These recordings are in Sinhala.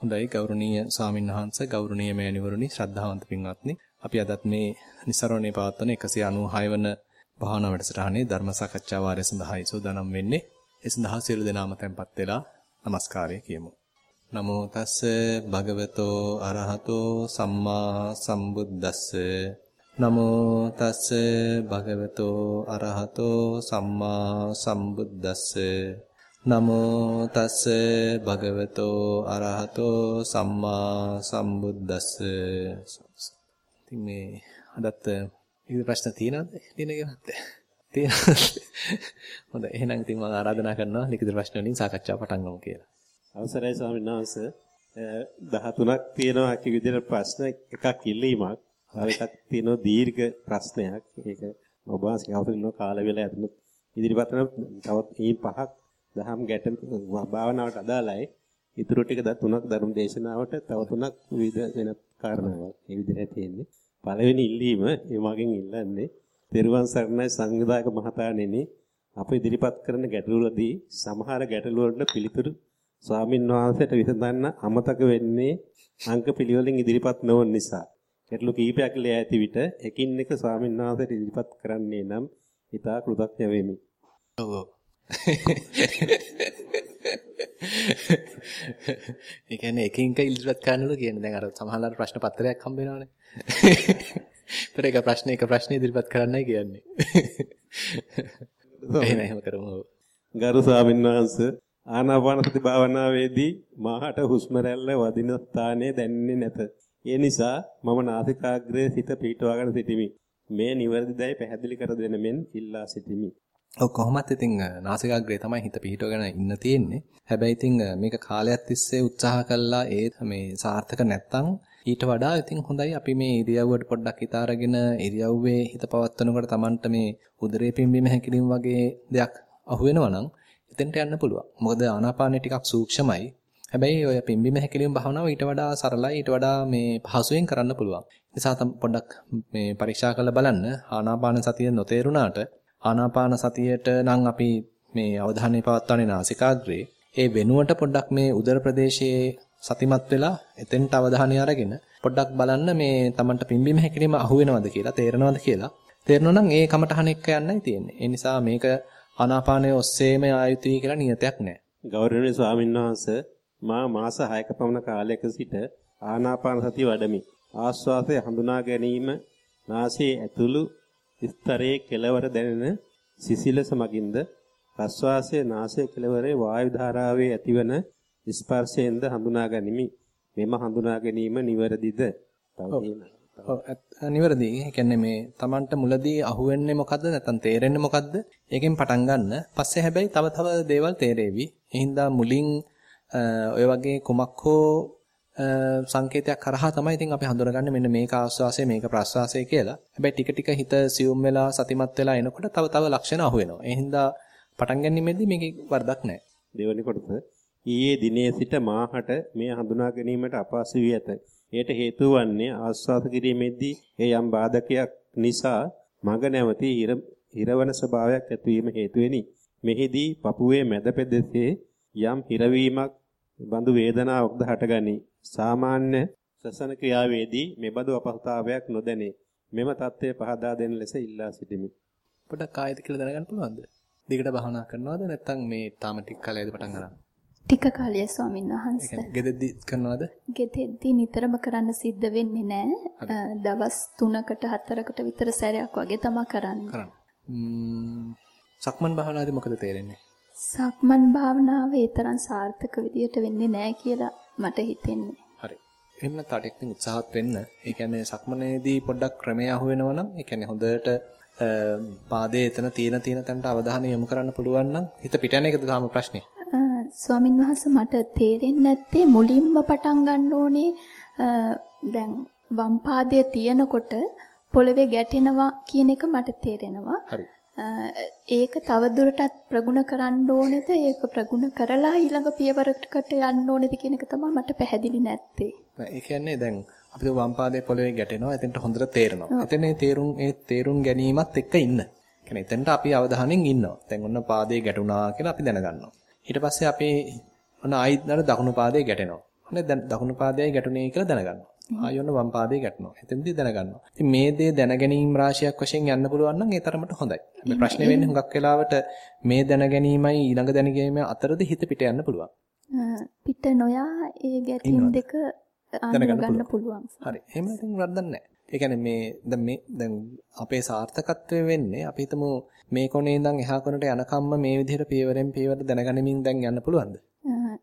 හොඳයි ගෞරවනීය සාමින්වහන්ස ගෞරවනීය මෑණිවරුනි ශ්‍රද්ධාවන්ත පින්වත්නි. අපි අදත් මේ નિසරණේ පවත්වන 196 වන භාවනා වැඩසටහනේ ධර්ම සාකච්ඡා වාරය සඳහායි සූදානම් වෙන්නේ. ඒ සඳහා සියලු දෙනාම tempත් වෙලා নমස්කාරය කියමු. නමෝ තස්ස භගවතෝ අරහතෝ සම්මා සම්බුද්දස්ස. නමෝ තස්ස භගවතෝ අරහතෝ සම්මා සම්බුද්දස්ස. නමෝ තස්ස භගවතෝ අරහතෝ සම්මා සම්බුද්දස්ස. ඉතින් මේ අදත් ඉතින් ප්‍රශ්න තියෙනවද? දිනගෙනත් තියෙනවද? හොඳයි එහෙනම් ඉතින් මම ආරාධනා කරනවා ලිඛිත ප්‍රශ්න වලින් සාකච්ඡාව පටන් ගමු කියලා. අවසරයි ස්වාමීන් වහන්සේ. 13ක් තියෙනවා කි විදිහට ප්‍රශ්න එකක් ඉල්ලීමක්. තව එකක් තියෙනවා දීර්ඝ ප්‍රශ්නයක්. ඒක ඔබ වහන්සේ අවසන් කාල වේලා ඇතුළත ඉදිරිපත් කරන තවත් ඊ පහක් දහම් ගැටෙන භාවනාවට අදාළයි. ඊටු ටික ද තුනක් ධර්ම දේශනාවට තව තුනක් විවිධ වෙන කාරණාවක්. මේ විදිහට තියෙන්නේ. පළවෙනි ඉල්ලීම ඒ මගෙන් ඉල්ලන්නේ තෙරුවන් සරණයි සංවිධායක මහතාණෙනි අප ඉදිරිපත් කරන ගැටලුවලදී සමහර ගැටලු වලට පිළිතුරු ස්වාමින් වහන්සේට විසඳන්න අමතක වෙන්නේ අංක පිළිවෙලින් ඉදිරිපත් නොවන නිසා. ගැටලු කීපයක් ලියා ඇති විට එකින් එක ස්වාමින් වහන්සේට ඉදිරිපත් කරන්නේ නම් ඉතා කෘතඥ වෙමි. ඔව් ඒ කියන්නේ එකින් එක ඉදිරිපත් කරන්නලු කියන්නේ දැන් අර සමහරවල් ප්‍රශ්න පත්‍රයක් හම්බ වෙනවනේ. ඒතර එක ප්‍රශ්න එක ප්‍රශ්න ඉදිරිපත් කරන්නයි කියන්නේ. එහෙම එහෙම කරමු. ගරු ස්වාමීන් වහන්සේ ආනාපාන සති භාවනාවේදී මාහට හුස්ම රැල්ල වදින ස්ථානයේ දැනෙන්නේ නැත. ඒ නිසා මම නාසිකාග්‍රයේ සිත පිටවගෙන සිටිමි. මේ නිවැරදිදයි පැහැදිලි කර දෙන මෙන් ඉල්ලා සිටිමි. ඔව් කොහොමත් ඉතින් නාසිකාග්‍රේ තමයි හිත පිහිටවගෙන ඉන්න තියෙන්නේ. හැබැයි ඉතින් මේක කාලයක් තිස්සේ උත්සාහ කළා ඒ මේ සාර්ථක නැත්තම් ඊට වඩා ඉතින් හොඳයි අපි මේ ඉරියව්වට පොඩ්ඩක් හිත අරගෙන ඉරියව්වේ හිත පවත්වනකොට Tamanට මේ උදරේ පිම්බීම හැකිලිම වගේ දෙයක් අහු වෙනවා නම් එතෙන්ට යන්න පුළුවන්. මොකද ආනාපානෙ ටිකක් සූක්ෂමයි. හැබැයි ඔය පිම්බීම හැකිලිම භාවනාව ඊට වඩා සරලයි ඊට වඩා මේ පහසුවෙන් කරන්න පුළුවන්. නිසා පොඩ්ඩක් මේ පරීක්ෂා කරලා බලන්න ආනාපාන සතිය නොතේරුණාට ආනාපාන සතියට නම් අපි මේ අවධානය පවත්වන්නේ නාසිකාග්‍රේ. ඒ වෙනුවට පොඩ්ඩක් මේ උදර ප්‍රදේශයේ සතිමත් වෙලා එතෙන්ට අවධානය අරගෙන පොඩ්ඩක් බලන්න මේ Tamanට පිම්බීම හැකිරීම අහු වෙනවද කියලා තේරෙනවද කියලා. තේරෙනවා නම් ඒ කමටහන එක්ක යන්නයි තියෙන්නේ. ඒ නිසා මේක ආනාපානයේ ඔස්සේම ආයුතුයි කියලා නියතයක් නැහැ. ගෞරවනීය ස්වාමීන් වහන්සේ මා මාස 6ක පමණ කාලයක සිට ආනාපාන සතිය වඩමි. ආස්වාදය හඳුනා ගැනීම නාසයේ ඇතුළු ස්තරයේ කෙළවර දැනෙන සිසිලස මගින්ද ප්‍රස්වාසයේ නාසයේ කෙළවරේ වායු ධාරාවේ ඇතිවන ස්පර්ශයෙන්ද හඳුනා ගනිමි. මෙම හඳුනා ගැනීම නිවැරදිද? නිවැරදි. ඒ කියන්නේ මේ Tamanට මුලදී අහුවෙන්නේ මොකද්ද නැත්නම් තේරෙන්නේ මොකද්ද? ඒකෙන් පටන් ගන්න. පස්සේ හැබැයි තව තව දේවල් තේරෙවි. එහෙනම් මුලින් ඔය වගේ කුමක් හෝ සංකේතයක් කරහා තමයි ඉතින් අපි හඳුනගන්නේ මෙන්න මේක ආස්වාසය මේක ප්‍රස්වාසය කියලා. හැබැයි ටික ටික හිත සියුම් වෙලා සතිමත් වෙලා එනකොට තව තව ලක්ෂණ අහු වෙනවා. ඒ හින්දා පටන් ගැනීමේදී මේකේ වරදක් නැහැ. දෙවැනි කොටස ඊයේ දිනේ සිට මාහට මේ හඳුනා ගැනීමට අපහසු වී ඇත. එයට හේතුව වන්නේ ආස්වාද කිරීමේදී ඒ යම් බාධකයක් නිසා මග නැවතී හිරවන ස්වභාවයක් ඇතිවීම හේතු වෙනි. මෙහිදී පපුවේ මැද පෙදෙසේ යම් හිරවීමක් බඳු වේදනාවක්ද හටගනී. සාමාන්‍ය ශ්වසන ක්‍රියාවේදී මෙබඳු අපහසුතාවයක් නොදැනේ. මෙම தත්ත්වය පහදා දෙන ලෙස ඉල්ලා සිටිමි. පොඩක් ආයෙත් කියලා දැනගන්න පුළුවන්ද? දිගට භාවනා කරනවද නැත්නම් මේ තාම ටික කාලයද පටන් ගන්නවද? ටික කාලය ස්වාමීන් වහන්සේ. ගෙදෙද්දි කරනවද? ගෙදෙද්දි නිතරම කරන්න සිද්ධ වෙන්නේ නැහැ. දවස් 3කට 4කට විතර සැරයක් වගේ තමයි කරන්නේ. කරන්න. සක්මන් භාවනාවේදී මොකද තේරෙන්නේ? සක්මන් භාවනාව ඒ තරම් සාර්ථක විදියට වෙන්නේ නැහැ කියලා මට හිතෙන්නේ. හරි. එහෙනම් තාටෙක් උත්සාහත් වෙන්න. ඒ කියන්නේ සක්මනේදී පොඩ්ඩක් ක්‍රමය අහු වෙනවා නම් ඒ කියන්නේ හොඳට පාදයේ එතන තියෙන තියෙන තැනට අවධානය යොමු කරන්න පුළුවන් නම් හිත පිට යන එකද තාම ප්‍රශ්නේ? ස්වාමින් වහන්සේ මට තේරෙන්නේ නැත්තේ මුලින්ම පටන් ගන්න ඕනේ දැන් වම් පාදයේ තියෙනකොට පොළවේ ගැටෙනවා කියන එක මට තේරෙනවා. හරි. ඒක තව දුරටත් ප්‍රගුණ කරන්න ඕනේද? ඒක ප්‍රගුණ කරලා ඊළඟ පියවරකට යන්න ඕනේද කියන එක තමයි මට පැහැදිලි නැත්තේ. ඒ කියන්නේ දැන් අපිට වම් පාදයේ පොළවේ ගැටෙනවා. එතෙන්ට හොඳට තේරෙනවා. එතන ඒ තේරුම් ඒ තේරුම් ගැනීමත් එක්ක ඉන්න. කියන්නේ එතෙන්ට අපි අවධානයෙන් ඉන්නවා. දැන් ඔන්න පාදයේ ගැටුණා කියලා අපි දැනගන්නවා. ඊට පස්සේ අපි ඔන්න ආයිත් දකුණු පාදයේ ගැටෙනවා. ඔන්න දැන් දකුණු පාදයයි ගැටුනේ කියලා දැනගන්නවා. ආයොන්න වම් පාදයේ ගැටෙනවා. එතෙන්දී දැනගන්නවා. ඉතින් මේ දේ දැනගැනීම් රාශියක් වශයෙන් යන්න පුළුවන් නම් ඒ තරමට හොඳයි. මේ ප්‍රශ්නේ වෙන්නේ හුඟක් වෙලාවට මේ දැනගැනීමයි ඊළඟ දැනගැනීම අතරද හිත පිට යන්න පුළුවන්. පිට නොයා ඒ ගැටීම් දෙක අඳුරගන්න පුළුවන්. හරි. එහෙම නැත්නම් වරදක්. ඒ කියන්නේ මේ දැන් මේ දැන් අපේ සාර්ථකත්වය වෙන්නේ අපි හිතමු මේ කොනේ ඉඳන් එහා කොනට යනකම්ම මේ විදිහට පියවරෙන් පියවර දැනගැනීමෙන් දැන් යන්න පුළුවන්ද?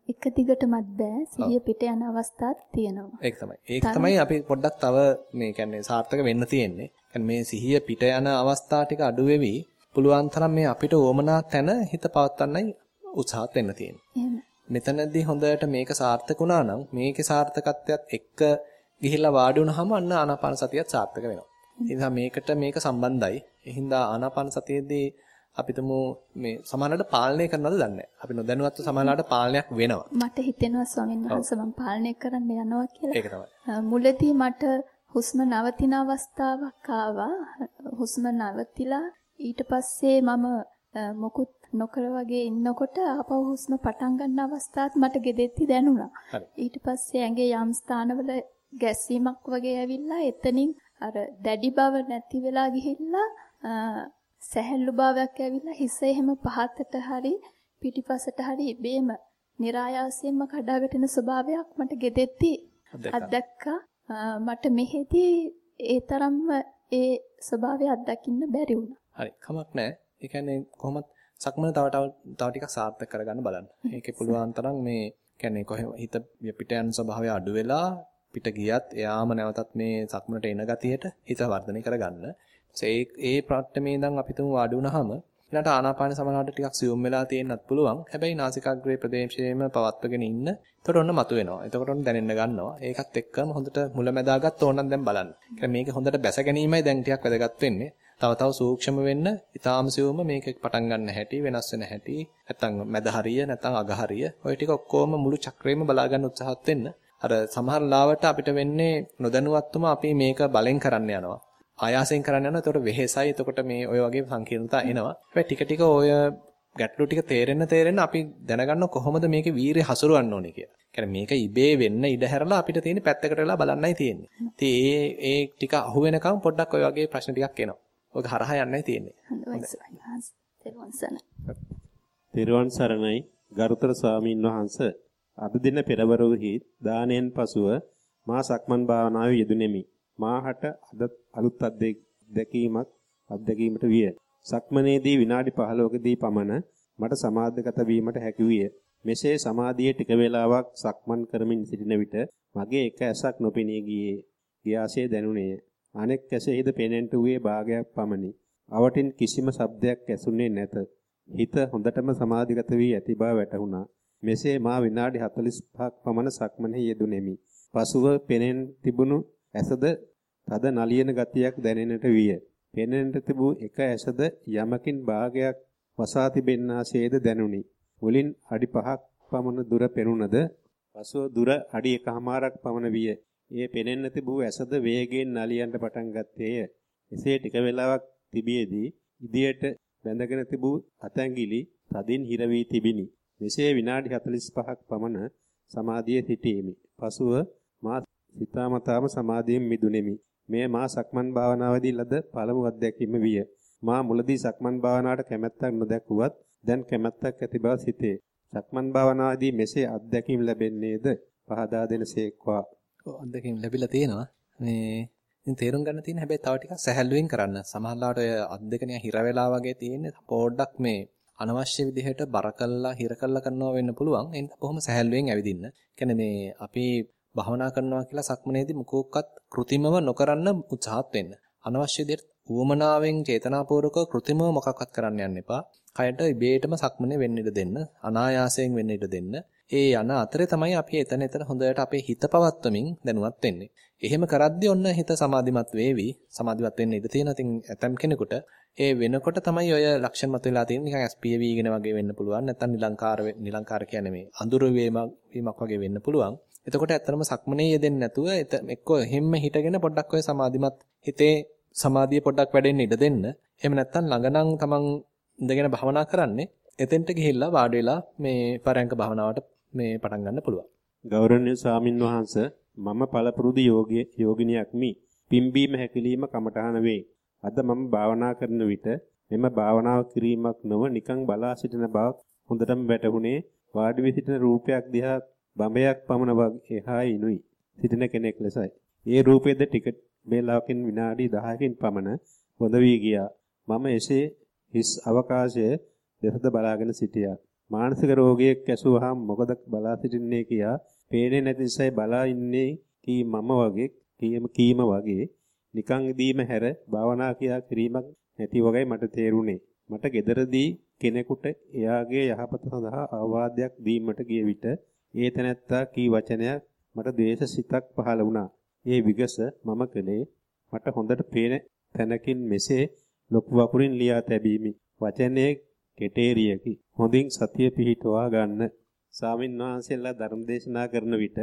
එක දිගටමත් බෑ සිහිය පිට යන අවස්ථාත් තියෙනවා. ඒක තමයි. ඒක තමයි අපි පොඩ්ඩක් තව මේ කියන්නේ සාර්ථක වෙන්න තියෙන්නේ. කියන්නේ මේ සිහිය පිට යන අවස්ථා ටික අඩු වෙවි පුළුවන් තරම් මේ අපිට ඕමනා තැන හිත පවත්වන්නයි උත්සාහත් වෙන්න තියෙන්නේ. මෙතනදී හොඳට මේක සාර්ථක වුණා නම් මේකේ සාර්ථකත්වයත් එක්ක ගිහිල්ලා වාඩි වුණාම අන්න ආනාපාන සතියත් සාර්ථක වෙනවා. ඒ මේකට මේක සම්බන්ධයි. ඒ හින්දා ආනාපාන සතියේදී අපිටම මේ සමානලට පාලනය කරනවද දන්නේ නැහැ. අපි නොදැනුවත්ව සමානලට පාලනයක් වෙනවා. මට හිතෙනවා ස්වාමීන් වහන්සේ මම පාලනය කරන්න යනවා කියලා. ඒක තමයි. මුලදී මට හුස්ම නවතින අවස්ථාවක් ආවා. හුස්ම නවතිලා ඊට පස්සේ මම මොකුත් නොකර වගේ ඉන්නකොට ආපහු හුස්ම පටන් ගන්න අවස්ථාවත් මට ගෙදෙtti දැනුණා. ඊට පස්සේ ඇඟේ යම් ස්ථානවල ගැස්සීමක් වගේ ඇවිල්ලා එතනින් අර දැඩි බව නැති වෙලා ගිහිල්ලා සැහැල්ලු භාවයක් ඇවිල්ලා හිස එහෙම පහතට හරි පිටිපසට හරි ඉබේම નિરાයාසයෙන්ම කඩා වැටෙන ස්වභාවයක් මට ගෙදෙtti අත්දැක්කා මට මෙහෙදී ඒ තරම්ම ඒ ස්වභාවය අත්දකින්න බැරි වුණා. හරි කමක් නැහැ. ඒ කියන්නේ කොහොමත් සක්මන තව තව තව ටිකක් සාර්ථක කරගන්න බලන්න. ඒකේ පුළුවන් තරම් මේ කියන්නේ කොහේ හිත පිට යන ස්වභාවය අඩු වෙලා පිට ගියත් එයාම නැවතත් මේ සක්මනට එන ගතියට හිත වර්ධනය කරගන්න. ඒ ඒ ප්‍රාට්ටමේ ඉඳන් අපි තුන් වාඩි වුණාම ඊළඟට ආනාපාන සමනාවට ටිකක් සියුම් වෙලා තියෙන්නත් පුළුවන්. හැබැයි නාසිකාග්‍රේ ප්‍රදේශයේම පවත්වගෙන ඉන්න. එතකොට ඔන්න මතුවෙනවා. එතකොට ඔන්න දැනෙන්න ගන්නවා. ඒකත් එක්කම හොඳට මුලැමැදාගත් ඕනනම් දැන් බලන්න. ඒ මේක හොඳට බැස ගැනීමයි දැන් ටිකක් වැදගත් වෙන්නේ. තව තව සූක්ෂම වෙන්න, ඊටාම සියුම්ම මේක පටන් ගන්න හැටි, වෙනස් වෙන හැටි, නැත්තම් මැද හරිය, නැත්තම් අග හරිය. ඔය ටික ඔක්කොම මුළු චක්‍රේම බලා ගන්න උත්සාහත් වෙන්න. අර සමහර ලාවට අපිට වෙන්නේ නොදැනුවත්වම අපි මේක බලෙන් කරන්න යනවා. ආයාසයෙන් කරන්න යනවා. එතකොට වෙහෙසයි. එතකොට මේ ඔය වගේ සංකීර්ණතා එනවා. හැබැයි ටික ටික ඔය ගැටලු ටික තේරෙන්න තේරෙන්න අපි දැනගන්න කොහොමද මේකේ වීරිය හසුරවන්න ඕනේ කියලා. කියන්නේ මේක ඉබේ වෙන්න ඉඩ හැරලා අපිට තියෙන පැත්තකට වෙලා බලන්නයි තියෙන්නේ. ඉතින් ඒ ඒ ටික අහු වෙනකම් පොඩ්ඩක් ඔය වගේ ප්‍රශ්න ටිකක් එනවා. ඔක හරහා යන්නයි තියෙන්නේ. තෙරුවන් සරණයි ගරුතර ස්වාමීන් වහන්ස අද දින පෙරවරුෙහි දාණයෙන් පසුව මා සක්මන් භාවනාවේ යෙදුණෙමි. මාහට අද අලුත් අත්දැකීමක් අත්දැකීමට විය. සක්මනේදී විනාඩි 15කදී පමණ මට සමාධිගත වීමට හැකි විය. මෙසේ සමාධියේ ටික වේලාවක් සක්මන් කරමින් සිටින විට මගේ එක ඇසක් නොපෙනී ගියේ. ගියාසේ දැනුණේය. අනෙක් ඇසෙහිද පෙනෙන්නට වූයේ භාගයක් පමණි. අවටින් කිසිම ශබ්දයක් ඇසුනේ නැත. හිත හොඳටම සමාධිගත වී ඇති බව වැටහුණා. මෙසේ මා විනාඩි 45ක් පමණ සක්මනේ යෙදුණෙමි. පසුව පෙනෙන් තිබුණු ඇසද තද නලියන ගතියක් දැනෙන්නට විය. පෙනෙන්නට තිබූ එක ඇසද යමකින් භාගයක් වසා තිබෙන්නාසේද දැනුනි. මුලින් අඩි 5ක් පමණ දුර පෙනුනද පසුව දුර අඩි 1කමාරක් පමණ විය. ඒ පෙනෙන්න තිබූ ඇසද වේගයෙන් නලියන්න පටන් ගත්තේය. එසේ ටික වේලාවක් තිබියේදී ඉදියට බැඳගෙන තිබූ අතැඟිලි තදින් හිර වී තිබිනි. මෙසේ විනාඩි 45ක් පමණ සමාධියේ සිටීමි. පසුව මා සිතාමතාම සමාධියෙන් මිදුනේමි. මෙය මා සක්මන් භාවනාවේදී ලද පළමු අත්දැකීම විය. මා මුලදී සක්මන් භාවනාවට කැමැත්තක් නොදැක්ුවත් දැන් කැමැත්තක් ඇති බව සිතේ. සක්මන් භාවනාවේදී මෙසේ අත්දැකීම් ලැබෙන්නේද පහදා දෙනසේක්වා. අත්දැකීම් ලැබිලා තියෙනවා. මේ ඉතින් තේරුම් ගන්න තියෙන හැබැයි තව ටිකක් සැහැල්ලුවෙන් කරන්න. සමහරවිට ඔය අත්දැකණිය හිර වෙලා වගේ තියෙන්නේ පොඩ්ඩක් මේ අනවශ්‍ය විදිහට බර කළා හිර කළා කරනවා වෙන්න පුළුවන්. එන්න බොහොම සැහැල්ලුවෙන් ඇවිදින්න. කියන්නේ මේ අපි භවනා කරනවා කියලා සක්මනේදී මුකෝක්කත් કૃතිමව නොකරන්න උත්සාහත් වෙන්න. අනවශ්‍ය විදිහට උවමනාවෙන් චේතනාපූර්වක કૃතිමව මොකක්වත් කරන්න යන්න එපා. කයට ඉබේටම සක්මනේ වෙන්න ඉඩ දෙන්න. අනායාසයෙන් වෙන්න ඉඩ දෙන්න. ඒ යන අතරේ තමයි අපි එතන එතන හොඳට අපේ හිත පවත්වමින් දැනුවත් වෙන්නේ. එහෙම කරද්දී ඔන්න හිත සමාධිමත් වේවි. සමාධිමත් වෙන්න ඉඩ තියෙන. ඉතින් ඇතම් කෙනෙකුට ඒ වෙනකොට තමයි ඔය ලක්ෂණ මතුවලා තියෙන්නේ. නිකන් SPV වීගෙන වගේ වෙන්න පුළුවන්. නැත්නම් නිලංකාර නිලංකාර කියන්නේ මේ අඳුර වීමක් වගේ වෙන්න පුළුවන්. එතකොට ඇත්තටම සක්මනේ යෙදෙන්නේ නැතුව එක්ක හැම්ම හිටගෙන පොඩ්ඩක් ඔය සමාධිමත් හිතේ සමාධිය පොඩ්ඩක් වැඩෙන්න ඉඩ දෙන්න. එහෙම නැත්නම් ළඟනම් තමන් ඉඳගෙන භවනා කරන්නේ එතෙන්ට ගිහිල්ලා වාඩි වෙලා මේ පරයන්ක භවනාවට මේ පටන් ගන්න පුළුවන්. ගෞරවනීය ස්වාමින් වහන්සේ මම පළපුරුදු යෝගී යෝගිනියක් මි. පිම්බීම හැකිලිම කමඨහන වේ. අද මම භාවනා කරන විට මෙම භාවනාව කිරීමක් නොව නිකං බලා සිටින බවක් හොඳටම වැටහුණේ වාඩි වී සිටින රූපයක් දිහා බඹයක් පමණ වගේ එහා ඉනුයි සිටින කෙනෙක් ලෙසයි. ඒ රූපයේද ටික වේලාවකින් විනාඩි 10කින් පමණ හොඳ වී ගියා. මම එසේ හිස් අවකාශයේ දෙසද බලාගෙන සිටියා. මානසික රෝගියෙක් ඇසුවාම මොකද බලා සිටින්නේ කියා පේන්නේ නැති නිසායි බලා ඉන්නේ කී මම වගේ කීම කීම වගේ නිකන් ඉදීම හැර භාවනා කියා කිරීමක් නැති වගේයි මට තේරුණේ. මට gederදී කෙනෙකුට එයාගේ යහපත සඳහා අවවාදයක් දීමට ගිය විට ඒ තැනැත්තා කී වචනයක් මට ද්වේෂ සිතක් පහළ වුණා. ඒ විගස මම කළේ මට හොඳට පේන තැනකින් මෙසේ ලොකු වකුරින් ලියා තැබීමි. වචනේ කෙටේරියකි. හොඳින් සතිය පිහිටවා ගන්න. ස්වාමින් වහන්සේලා ධර්ම දේශනා කරන විට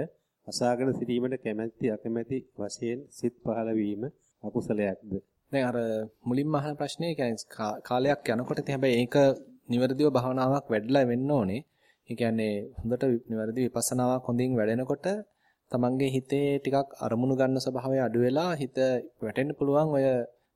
අසාගෙන සිටීමට කැමැති අකමැති වශයෙන් සිත් පහළ වීම අකුසලයක්ද? දැන් අර මුලින්ම අහන ප්‍රශ්නේ කියන්නේ කාලයක් යනකොට ඉතින් හැබැයි ඒක නිවැරදිව භාවනාවක් වැඩිලා වෙන්න ඕනේ. ඒ කියන්නේ හොඳට නිවැරදි විපස්සනාවක් හොඳින් වැඩෙනකොට තමන්ගේ හිතේ ටිකක් අරමුණු ගන්න ස්වභාවය අඩු වෙලා හිත වැටෙන්න පුළුවන් ඔය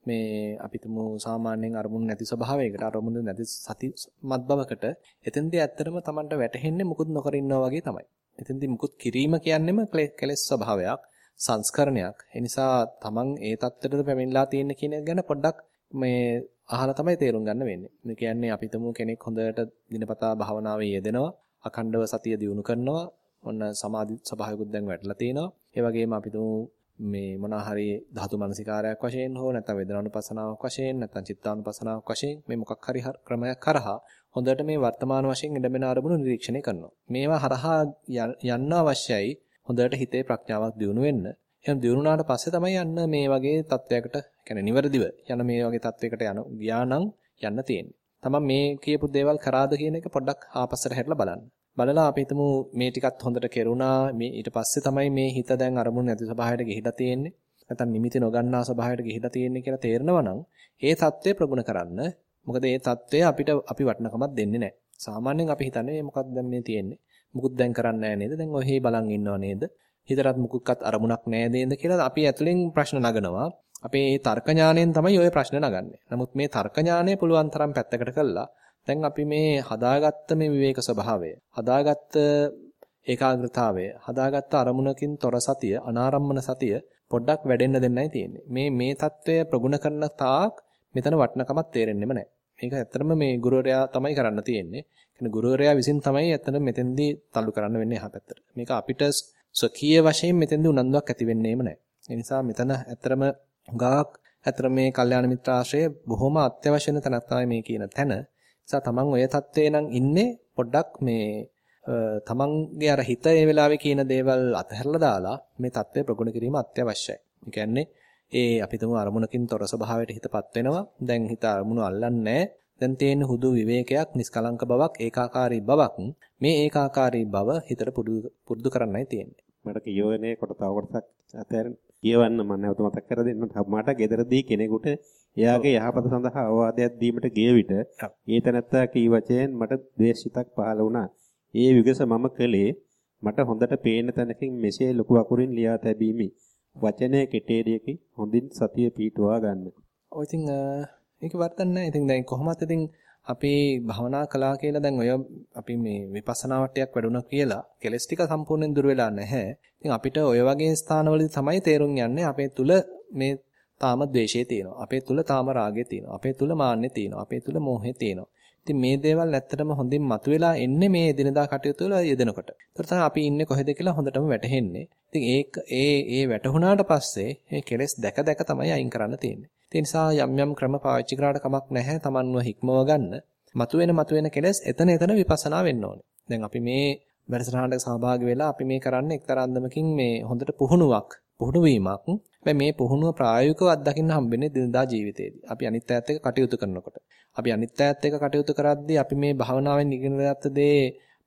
මේ අපිටම සාමාන්‍යයෙන් අරමුණු නැති ස්වභාවයකට අරමුණු නැති සති මත්බවකට එතෙන්දී ඇත්තටම තමන්ට වැටහෙන්නේ මුකුත් නොකර ඉන්නවා වගේ තමයි. එතෙන්දී මුකුත් කිරීම කියන්නේම කෙලෙස් ස්වභාවයක්. සංස්කරණයක්. ඒ නිසා තමන් ඒ தත්ත්වයටද පැමිණලා තියෙන කියන ගැන පොඩ්ඩක් මේ අහලා තමයි තේරුම් ගන්න වෙන්නේ. ඒ කියන්නේ අපි තුමු කෙනෙක් හොඳට දිනපතා භාවනාවේ යෙදෙනවා, අඛණ්ඩව සතිය දියුණු කරනවා, ඔන්න සමාධි ස්වභාවිකුත් දැන් වැටලා තිනවා. ඒ වගේම අපි තුමු මේ මොනවා හරි ධාතු මනසිකාරයක් වශයෙන් හෝ නැත්නම් වේදනානුපසනාවක් වශයෙන් නැත්නම් චිත්තානුපසනාවක් වශයෙන් මේ මොකක් හරි ක්‍රමයක් කරහා හොඳට මේ වර්තමාන වශයෙන් ඉඳගෙන අරමුණු නිරීක්ෂණය කරනවා. මේවා හරහා යන්න අවශ්‍යයි හොඳට හිතේ ප්‍රඥාවක් දියුණු වෙන්න. එහෙනම් දියුණුනාට පස්සේ තමයි යන්න මේ වගේ තත්වයකට, කියන්නේ නිවැරදිව යන මේ වගේ තත්වයකට යන ගියා නම් යන්න තියෙන්නේ. තමන් මේ කියපු දේවල් කරාද කියන එක පොඩ්ඩක් ආපස්සට හැරිලා බලන්න. බලලා අපි හිතමු මේ ටිකත් හොඳට කෙරුණා. මේ ඊට පස්සේ තමයි මේ හිත දැන් අරමුණු නැති ස්වභාවයට ගිහිලා තියෙන්නේ. නැත්නම් නිමිති නොගන්නා ස්වභාවයට ගිහිලා තියෙන්නේ කියලා තේරෙනවා නම් ඒ தත්ත්වය ප්‍රගුණ කරන්න. මොකද ඒ தත්ත්වය අපිට අපි වටනකමක් දෙන්නේ නැහැ. සාමාන්‍යයෙන් අපි හිතන්නේ මොකක්ද දැන් මේ තියෙන්නේ? මුකුත් දැන් කරන්නේ නේද? දැන් ඔහේ බලන් ඉන්නව නේද? හිතටත් මුකුත්කත් අරමුණක් නෑ නේද කියලා අපි ඇතුලෙන් ප්‍රශ්න නගනවා. අපේ තර්ක ඥාණයෙන් තමයි ওই ප්‍රශ්න නගන්නේ. නමුත් මේ තර්ක ඥාණය පුළුවන් තරම් පැත්තකට කළා. දැන් අපි මේ හදාගත්ත මේ විවේක ස්වභාවය, හදාගත්ත ඒකාග්‍රතාවය, හදාගත්ත අරමුණකින් තොර සතිය, අනාරම්මන සතිය පොඩ්ඩක් වැඩෙන්න දෙන්නයි තියෙන්නේ. මේ මේ தত্ত্বය ප්‍රගුණ කරන තාක් මෙතන වටනකමක් තේරෙන්නෙම නැහැ. මේක ඇත්තටම මේ ගුරුවරයා තමයි කරන්න තියෙන්නේ. කියන්නේ ගුරුවරයා විසින් තමයි ඇත්තටම මෙතෙන්දී තල්ලු කරන්න වෙන්නේ එහා පැත්තට. මේක අපිට ස්වකීය වශයෙන් මෙතෙන්දී උනන්දුවක් ඇති වෙන්නේම නැහැ. ඒ නිසා මෙතන ඇත්තටම ගාක් ඇත්තට මේ කල්යාණ මිත්‍ර ආශ්‍රය බොහොම අත්‍යවශ්‍ය වෙන තැනක් තමයි මේ කියන තැන. නිසා තමන් ඔය தත්වේ නම් ඉන්නේ පොඩ්ඩක් මේ තමන්ගේ අර හිත ඒ වෙලාවේ කියන දේවල් අතහැරලා දාලා මේ தත්වේ ප්‍රගුණ කිරීම අත්‍යවශ්‍යයි. ඒ කියන්නේ ඒ අපි තුමු අරමුණකින් තොර ස්වභාවයට හිතපත් වෙනවා. දැන් හිත අරමුණු අල්ලන්නේ දැන් තියෙන හුදු විවේකයක්, නිස්කලංක බවක්, ඒකාකාරී බවක්. මේ ඒකාකාරී බව හිතට පුරුදු කරන්නයි තියෙන්නේ. මට කියවනේ කොට තව කොටසක් අතහැරෙන කියවන්න මම නැවත මතක් කර දෙන්න. මට ගෙදරදී කෙනෙකුට එයාගේ යහපත සඳහා අවවාදයක් දීමට ගිය විට ඒ තැනත්තා කී වචයෙන් මට ද්වේෂිතක් පහළ වුණා. ඒ විගස මම කළේ මට හොඳට පේන තැනකින් මෙසේ ලොකු අකුරින් ලියා තැබීමි. වචනය කෙටේරියකි හොඳින් සතිය පිටුවා ගන්න. ඔය ඉතින් ඒක වර්තන් නැහැ. ඉතින් දැන් කොහොමද ඉතින් අපි භවනා කළා කියලා දැන් ඔය අපි මේ විපස්සනා වටයක් වැඩුණා කියලා කෙලස් ටික සම්පූර්ණයෙන් දුර වෙලා නැහැ. ඉතින් අපිට ඔය වගේ ස්ථානවලදී තමයි තේරුම් යන්නේ අපේ තුල මේ තාම ද්වේෂය තියෙනවා. අපේ තුල තාම රාගය තියෙනවා. අපේ තුල මාන්නය තියෙනවා. අපේ තුල මෝහය තියෙනවා. ඉතින් මේ දේවල් ඇත්තටම හොඳින් මතුවලා එන්නේ මේ එදිනදා කටයුතු වල යෙදෙනකොට. ඒතර තමයි අපි ඉන්නේ කොහෙද කියලා හොඳටම වැටහෙන්නේ. ඉතින් ඒක ඒ ඒ වැටහුණාට පස්සේ මේ කෙලෙස් දැක දැක තමයි අයින් කරන්න තියෙන්නේ. ඒ නිසා යම් යම් ක්‍රම පාවිච්චි කරාට කමක් නැහැ Tamanව හික්මව ගන්න. මතුවෙන මතුවෙන කෙලෙස් එතන එතන විපස්සනා වෙන්න ඕනේ. දැන් අපි මේ වැඩසටහනට සහභාගී වෙලා අපි මේ කරන්නේ එක්තරා අන්දමකින් මේ හොඳට පුහුණුවක් පුහුණු වීමක්. හැබැයි මේ පුහුණුව ප්‍රායෝගිකව අත්දකින්න හම්බෙන්නේ දිනදා ජීවිතේදී. අපි අනිත් ඈත් එක්ක කටයුතු කරනකොට. අපි අනිත් ඈත් එක්ක කටයුතු කරද්දී අපි මේ භාවනාවෙන් ඉගෙන ගත්ත දේ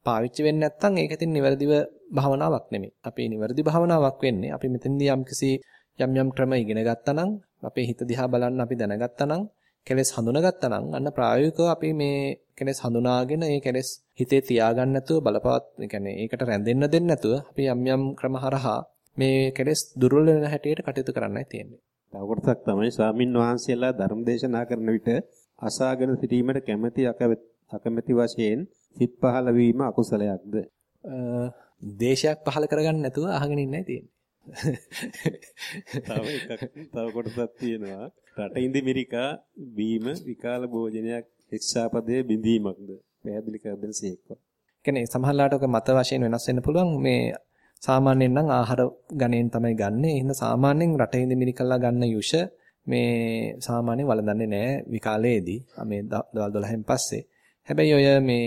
පාවිච්චි වෙන්නේ නැත්නම් ඒක ඉතින් නිවැරදිව භාවනාවක් නෙමෙයි. අපි නිවැරදි භාවනාවක් වෙන්නේ අපි මෙතෙන්දී යම්කිසි යම් යම් ක්‍රම ඉගෙන ගත්තා නම් අපේ හිත දිහා බලන්න අපි දැනගත්තා නම් කෙලෙස් හඳුනාගත්තා නම් අන්න ප්‍රායෝගිකව අපි මේ කෙලෙස් හඳුනාගෙන ඒ කෙලෙස් හිතේ තියාගන්න නැතුව බලපවත් يعني ඒකට රැඳෙන්න දෙන්න නැතුව අපි යම් යම් ක්‍රම හරහා මේ කෙලෙස් දුර්වල වෙන හැටියට කටයුතු කරන්නයි තියෙන්නේ. තව කොටසක් තමයි ස්වාමින් වහන්සේලා ධර්ම දේශනා කරන විට අසාගෙන සිටීමට කැමැති අකමැති වශයෙන් සිත් පහළ වීම අකුසලයක්ද? දේශයක් පහළ කරගන්න නැතුව අහගෙන ඉන්නයි තියෙන්නේ. තව එකක් තව කොටසක් තියෙනවා. රටින්දි මිරිකා බීම විකාල භෝජනයක් ශික්ෂාපදයේ බිඳීමක්ද? පැහැදිලි කර දෙන්න සීක්වා. කියන්නේ සමහරලාට ඔක මත වශයෙන් වෙනස් වෙන්න පුළුවන් මේ සාමාන්‍යයෙන් නම් ආහාර ගණයෙන් තමයි ගන්නෙ. එහෙනම් සාමාන්‍යයෙන් රටේ ඉඳ මිරිකලා ගන්න යුෂ මේ සාමාන්‍යයෙන් වළඳන්නේ නැහැ විකාලයේදී. මේ දවල් 12න් පස්සේ. හැබැයි ඔය මේ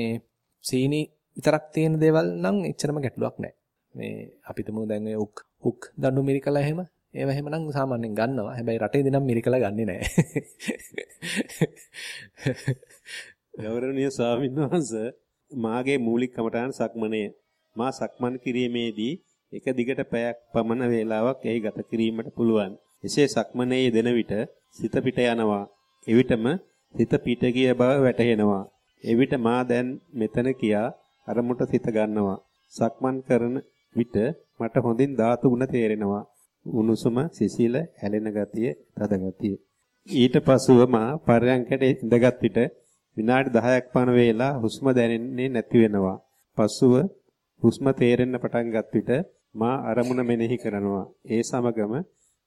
සීනි විතරක් තියෙන දේවල් නම් එච්චරම ගැටලුවක් නැහැ. මේ අපි තුමු දැන් ඔය උක් උක් දඬු මිරිකලා එහෙම ඒව එහෙමනම් සාමාන්‍යයෙන් ගන්නවා. හැබැයි රටේ දිනම් මිරිකලා ගන්නෙ නැහැ. ගෞරවනීය ස්වාමීන් වහන්සේ මාගේ මූලික කමඨාන සක්මනේ මා සක්මන් කිරීමේදී එක දිගට පැයක් පමණ වේලාවක් එහි ගත කිරීමට පුළුවන්. එසේ සක්මනේ යෙදෙන විට සිත පිට යනවා. එවිටම සිත පිට ගිය බව වැටහෙනවා. එවිට මා දැන් මෙතන කියා අරමුට සිත ගන්නවා. සක්මන් කරන විට මට හොඳින් ධාතු ගුණ තේරෙනවා. උණුසුම සිසිල ඇලෙන ගතිය, තද ගතිය. ඊට පසුව මා පරයන්කට ඉඳගත් විට විනාඩි 10ක් පමණ වේලා හුස්ම දැනෙන්නේ නැති වෙනවා. පසුව හුස්ම තේරෙන්න පටන් ගත් විට මා අරමුණ මෙනෙහි කරනවා. ඒ සමගම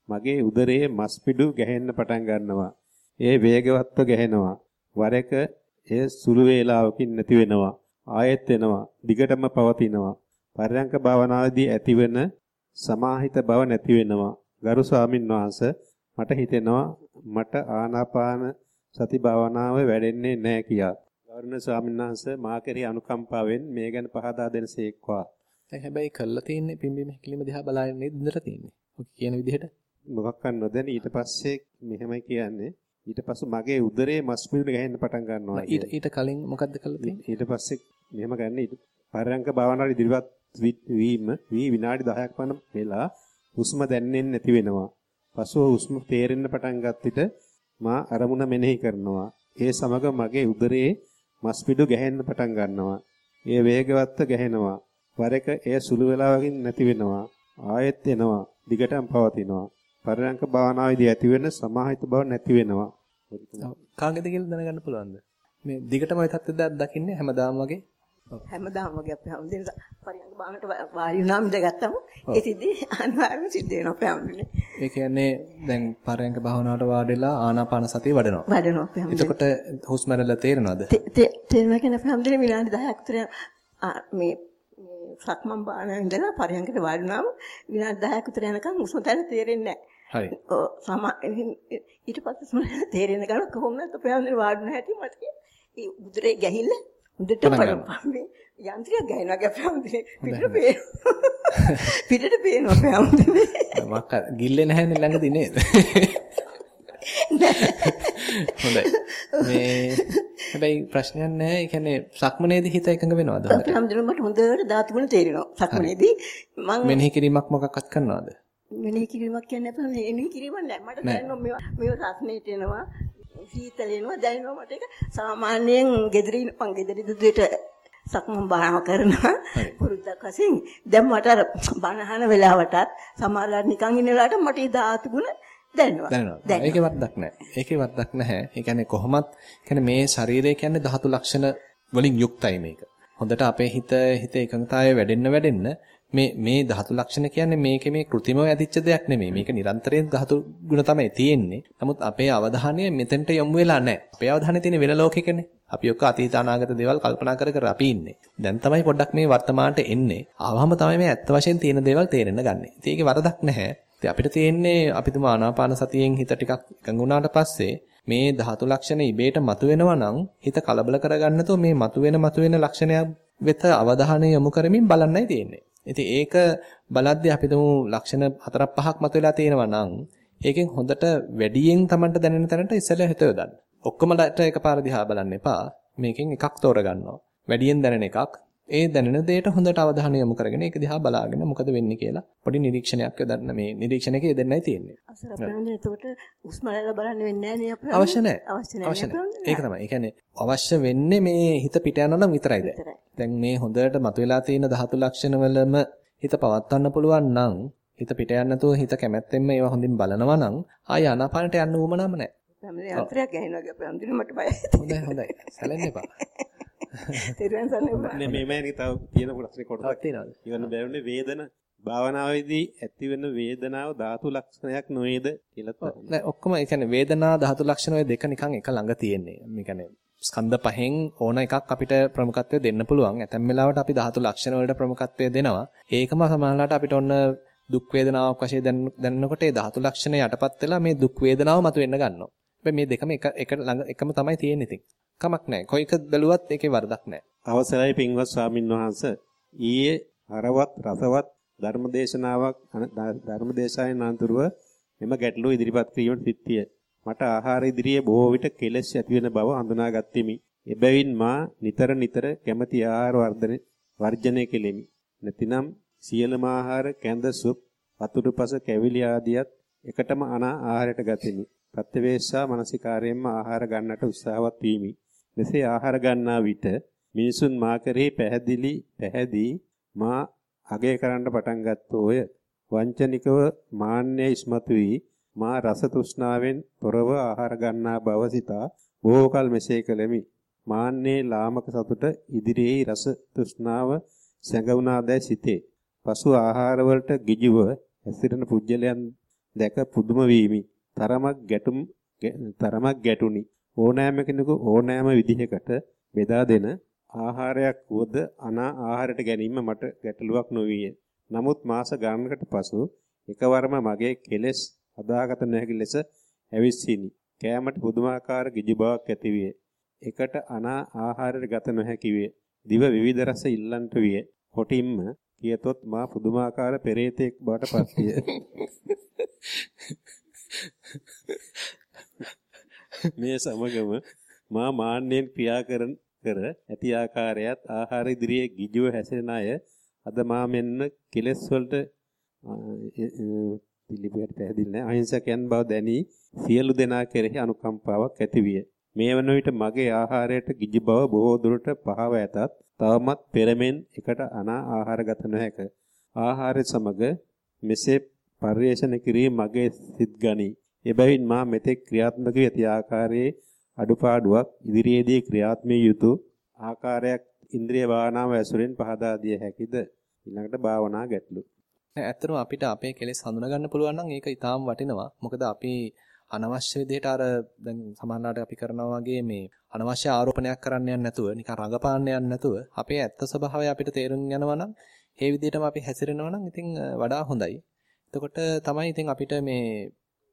මගේ උදරයේ මස් පිඩු ගැහෙන්න පටන් ගන්නවා. ඒ වේගවත්ව ගැහෙනවා. වර එක එය සුළු වේලාවකින් නැති වෙනවා. ආයෙත් එනවා. දිගටම පවතිනවා. පරයන්ක භාවනාවේදී ඇතිවෙන සමාහිත බව නැති වෙනවා. ගරු ස්වාමින් වහන්සේ මට හිතෙනවා මට ආනාපාන සති භාවනාව වැඩෙන්නේ නැහැ කියා. ගෞරවනීය ස්වාමීන් වහන්සේ මා කෙරෙහි අනුකම්පාවෙන් මේ ගැන පහදා දෙනසේක්වා. දැන් හැබැයි කළා තියෙන්නේ පිම්බීම හැකිලිම දිහා බලාගෙන නේද ඉඳලා තියෙන්නේ. ඔක කියන විදිහට. මොකක් නොදැන ඊට පස්සේ මෙහෙමයි කියන්නේ. ඊට පස්සේ මගේ උදරයේ මස් පිඩු ගහන්න පටන් ගන්නවා. ඊට ඊට කලින් මොකද්ද කළා තියෙන්නේ? ඊට පස්සේ මෙහෙම ගන්න ඊට පරයන්ක භාවනාවේ ඉදිරිපත් වීම වී විනාඩි 10ක් පමණ වෙලා හුස්ම දැනෙන්නේ නැති වෙනවා. පසුව හුස්ම තේරෙන්න පටන් ගත් විට මා අරමුණ මෙනෙහි කරනවා. ඒ සමග මගේ උදරයේ මස් පිඩු ගැහෙන්න පටන් ගන්නවා. ඒ වේගවත්ව ගැහෙනවා. වර එක එය සුළු වේලාවකින් නැති වෙනවා. ආයෙත් එනවා. දිගටම පවතිනවා. පරයන්ක භාවනාවේදී ඇතිවෙන සමාහිත බව නැති වෙනවා. කාගෙද කියලා දැනගන්න පුළුවන්ද? මේ දිගටම ওই තත්ත්වයක් දකින්නේ හැමදාම වගේ හැමදාම වගේ අපි හැමදේම පරියන්ක බාහනට වාඩි වුණාම ඉඳගත්තම ඒ සිද්ධි අනිවාර්යයෙන් සිද්ධ වෙනවා පැහැදිලිනේ. ඒ කියන්නේ දැන් පරියන්ක භාවනාවට වාඩිලා ආනාපාන සතිය වඩනවා. වඩනවා පැහැදිලි. එතකොට හුස්ම රැල්ල තේරෙනවද? තේරෙනවා කියන්නේ පැහැදිලි විනාඩි 10ක් විතර මේ සක්මන් බාහන ඉඳලා පරියන්කට වාඩි වුණාම විනාඩි 10ක් විතර යනකම් හුස්ම තැන තේරෙන්නේ නැහැ. හරි. ඔව් සම ඊට පස්සේ තේරෙන ගමන් කොහොමද පැහැදිලි වාඩි වෙන හැටි මට ඒ උදරේ ගැහිල්ල හොඳට බලපන්. යන්ත්‍රයක් ගහනවා ගැප්පෑමුදේ පිටට පේනවා. පිටට පේනවා පැමුදේ. මක්ක ගිල්ලේ නැහැනේ ළඟදී නේද? හොඳයි. මේ හැබැයි ප්‍රශ්නයක් නැහැ. ඒ කියන්නේ සක්මනේදී හිත එකඟ වෙනවද? අපහාමුදුර මට හොඳට ධාතු ගුණ තේරෙනවා. සක්මනේදී මම මෙනෙහි කිරීමක් මොකක්වත් කරනවද? මෙනෙහි කිරීමක් කියන්නේ අපහාම මෙනෙහි කිරීමක් නැහැ. මට දැනෙනවා මේවා මේවා රස්නේට එනවා. සීතල එනවා දැනෙනවා මට ඒක සාමාන්‍යයෙන් ගෙදරින් මං ගෙදර දුදුවට සක්මන් භාවනා කරනවා. පුරුද්දක් වශයෙන්. දැන් මට අර බණහන වෙලාවටත් සමහරවිට නිකන් ඉන්න වෙලාවට මට ඒ ධාතු ගුණ දැනෙනවා. දැනෙනවා. ඒකේ වරදක් නැහැ ඒකේ වරදක් නැහැ. ඒ කියන්නේ කොහොමත් කියන්නේ මේ ශරීරය කියන්නේ ධාතු ලක්ෂණ වලින් යුක්තයි මේක. හොඳට අපේ හිත හිත එකඟතාවය වැඩෙන්න වැඩෙන්න මේ මේ ධාතු ලක්ෂණ කියන්නේ මේකේ මේ કૃතිමව ඇතිච්ච දෙයක් නෙමෙයි. මේක නිරන්තරයෙන් ධාතු ගුණ තමයි තියෙන්නේ. නමුත් අපේ අවධානය මෙතෙන්ට යොමු වෙලා නැහැ. අපේ අවධානය තියෙන්නේ වෙන ලෝකෙකනේ. අපි ඔක්ක අතීත අනාගත දේවල් කල්පනා කර කර අපි ඉන්නේ. දැන් තමයි පොඩ්ඩක් මේ වර්තමානට එන්නේ. ආවම තමයි මේ ඇත්ත වශයෙන් තියෙන දේවල් තේරෙන්න ගන්නෙ. ඉතින් ඒකේ වරදක් නැහැ. ඉතින් අපිට තියෙන්නේ අපි තුමා ආනාපාන සතියෙන් හිත ටිකක් එකඟ වුණාට පස්සේ මේ ධාතු ලක්ෂණ ඉබේට මතුවෙනවා නම් හිත කලබල කරගන්නතෝ මේ මතුවෙන මතුවෙන ලක්ෂණයක් වෙත අවධානය යොමු කරමින් බලන්නයි තියෙන්නේ. ඉතින් ඒක බලද්දී අපි තුමු ලක්ෂණ හතරක් පහක් මතුවලා තියෙනවා නම් ඒකෙන් හොඳට වැඩියෙන් Tamanට දැනෙන තැනට ඉස්සෙල්ලා හිත යොදන්න. ඔක්කොමලට එකපාර දිහා බලන්න එපා. මේකෙන් එකක් තෝරගන්නවා. වැඩියෙන් දැනෙන එකක්, ඒ දැනෙන දෙයට හොඳට අවධානය යොමු කරගෙන ඒක දිහා බලාගෙන මොකද වෙන්නේ කියලා පොඩි නිරීක්ෂණයක් යොදන්න මේ නිරීක්ෂණයක යෙදෙන්නයි තියෙන්නේ. අසර අපේ එතකොට උස්ම රැල්ල බලන්න වෙන්නේ නැහැ නේ අපේ. අවශ්‍ය නැහැ. අවශ්‍ය නැහැ. ඒක තමයි. ඒ කියන්නේ අවශ්‍ය වෙන්නේ මේ හිත පිට යනවා නම් විතරයි දැන්. දැන් මේ හොඳට මතුවලා තියෙන ධාතු ලක්ෂණ වලම හිත පවත්වන්න පුළුවන් නම් හිත පිට යන්න හිත කැමැත්තෙන්ම ඒවා හොඳින් බලනවා නම් ආය ආනාපානට යන්න උවමනම නැහැ. හැමදේම යන්ත්‍රයක් ඇහෙනවා අපේ අම්දින මට බයයි. හොඳයි හොඳයි. සැලෙන්න එපා. තෙරුවන් සරණයි. නේ මේ මෑණි තව තියෙන ප්‍රශ්නේ කොටසක් තියෙනවද? ඉවන්න බැරුනේ වේදන භාවනාවේදී ඇතිවෙන වේදනාව ධාතු ලක්ෂණයක් නොවේද කියලා නෑ ඔක්කොම ඒ කියන්නේ වේදනා ධාතු ලක්ෂණ ඔය දෙක නිකන් එක ළඟ තියෙන්නේ. මේ කියන්නේ ස්කන්ධ පහෙන් ඕන එකක් අපිට ප්‍රමුඛත්වය දෙන්න පුළුවන්. ඇතැම් වෙලාවට අපි ධාතු ලක්ෂණ වලට ප්‍රමුඛත්වය දෙනවා. ඒකම සමානලාට අපිට ඔන්න දුක් වේදනාවක් වශයෙන් දැනනකොට ඒ ධාතු ලක්ෂණ යටපත් වෙලා මේ දුක් වේදනාව මතුවෙන්න ගන්නවා. හැබැයි මේ දෙකම එක එක ළඟ එකම තමයි තියෙන්නේ ඉතින්. කමක් නැහැ. කොයික බැලුවත් ඒකේ වරදක් නැහැ. අවසරයි පින්වත් ස්වාමින් වහන්සේ. ඊයේ හරවත් රසවත් ධර්මදේශනාවක් ධර්මදේශායන අනතුරුව මෙම ගැටලුව ඉදිරිපත් කිරීමට සිත්තිය. මට ආහාර ඉදිරියේ බොහෝ විට කෙලෙස් ඇති වෙන බව හඳුනාගත්ෙමි. එබැවින් මා නිතර නිතර කැමැති ආහාර වර්ධනය වර්ජනය කෙලෙමි. නැතිනම් සියලුම ආහාර කැඳ සුප් වතුරුපස කැවිලි ආදියත් එකටම අනා ආහාරයට ගතිමි. ප්‍රත්‍යවේක්ෂා මානසිකාරයෙන්ම ආහාර ගන්නට උත්සාහවත් වීමි. මෙසේ ආහාර ගන්නා විට මිනිසුන් මා කෙරෙහි පැහැදිලි පැහැදී මා අගය කරන්න පටන් ගත්තෝය. වංචනිකව මාන්නය ඉස්මතු වී මා රස තෘෂ්ණාවෙන් තොරව ආහාර ගන්නා බව සිතා බොහෝ කල මෙසේ කළෙමි. මාන්නේ ලාමක සතුට ඉදිරියේ රස තෘෂ්ණාව සැඟවුණාදැයි සිතේ. පසු ආහාර වලට ගිජුව ඇසිරෙන පුජ්‍යලයන් දැක පුදුම වීමි. තරමක් ගැටුම් තරමක් ගැටුනි. ඕනෑම කෙනෙකු ඕනෑම විදිහකට බෙදා දෙන ආහාරයක් වුවද අනා ආහාරයට ගැනීම මට ගැටලුවක් නොවිය. නමුත් මාස ගණනකට පසු එකවරම මගේ කෙලෙස් අදාගත නොහැකි ලෙස ඇවිස්සිනි. කෑමට පුදුමාකාර ගිජු බවක් ඇතිවිය. එකට අනා ආහාරයට ගත නොහැකි විය. දිව විවිධ රස ඉල්ලන්ට විය. කොටින්ම කියතොත් මා පුදුමාකාර පෙරේතෙක් බවට පත්විය. මේ සමගම මා මාන්නෙන් ක්‍රියා කරන කර ඇති ආකාරයත් ආහාර ඉදිරියේ ගිජුව හැසිරෙන අය අද මා මෙන්න කෙලස් වලට පිළිපෙට පැහැදිලි නැහැ අහිංසකයන් බව දැනි සියලු දෙනා කෙරෙහි අනුකම්පාවක් ඇතිවිය. මේ වන විට මගේ ආහාරයට ගිජු බව බොහෝ දුරට පහව ඇතත් තවමත් පෙරමෙන් එකට අනා ආහාර ගත නොහැක. ආහාරය සමග මෙසේ පරිේශන කිරීම මගේ සිත් ගනී. එබැවින් මා මෙතෙක් ක්‍රියාත්මක වී ඇති ආකාරයේ අඩුපාඩුවක් ඉදිරියේදී ක්‍රියාත්මක යුතු ආකාරයක් ඉන්ද්‍රිය භාවනාව ඇසුරෙන් පහදා දිය හැකිද ඊළඟට භාවනා ගැටලු නෑ ඇත්තටම අපිට අපේ කෙලෙස් හඳුනා ගන්න පුළුවන් නම් ඒක ඊටාම් වටිනවා මොකද අපි අනවශ්‍ය විදිහට අර දැන් සමහරවිට අපි කරනවා වගේ මේ අනවශ්‍ය ආරෝපණයක් කරන්න යන්නේ නැතුව නිකන් රඟපාන්න යන්නේ නැතුව අපේ ඇත්ත ස්වභාවය අපිට තේරුම් යනවා නම් ඒ විදිහටම අපි හැසිරෙනවා නම් ඉතින් වඩා හොඳයි. එතකොට තමයි ඉතින් අපිට මේ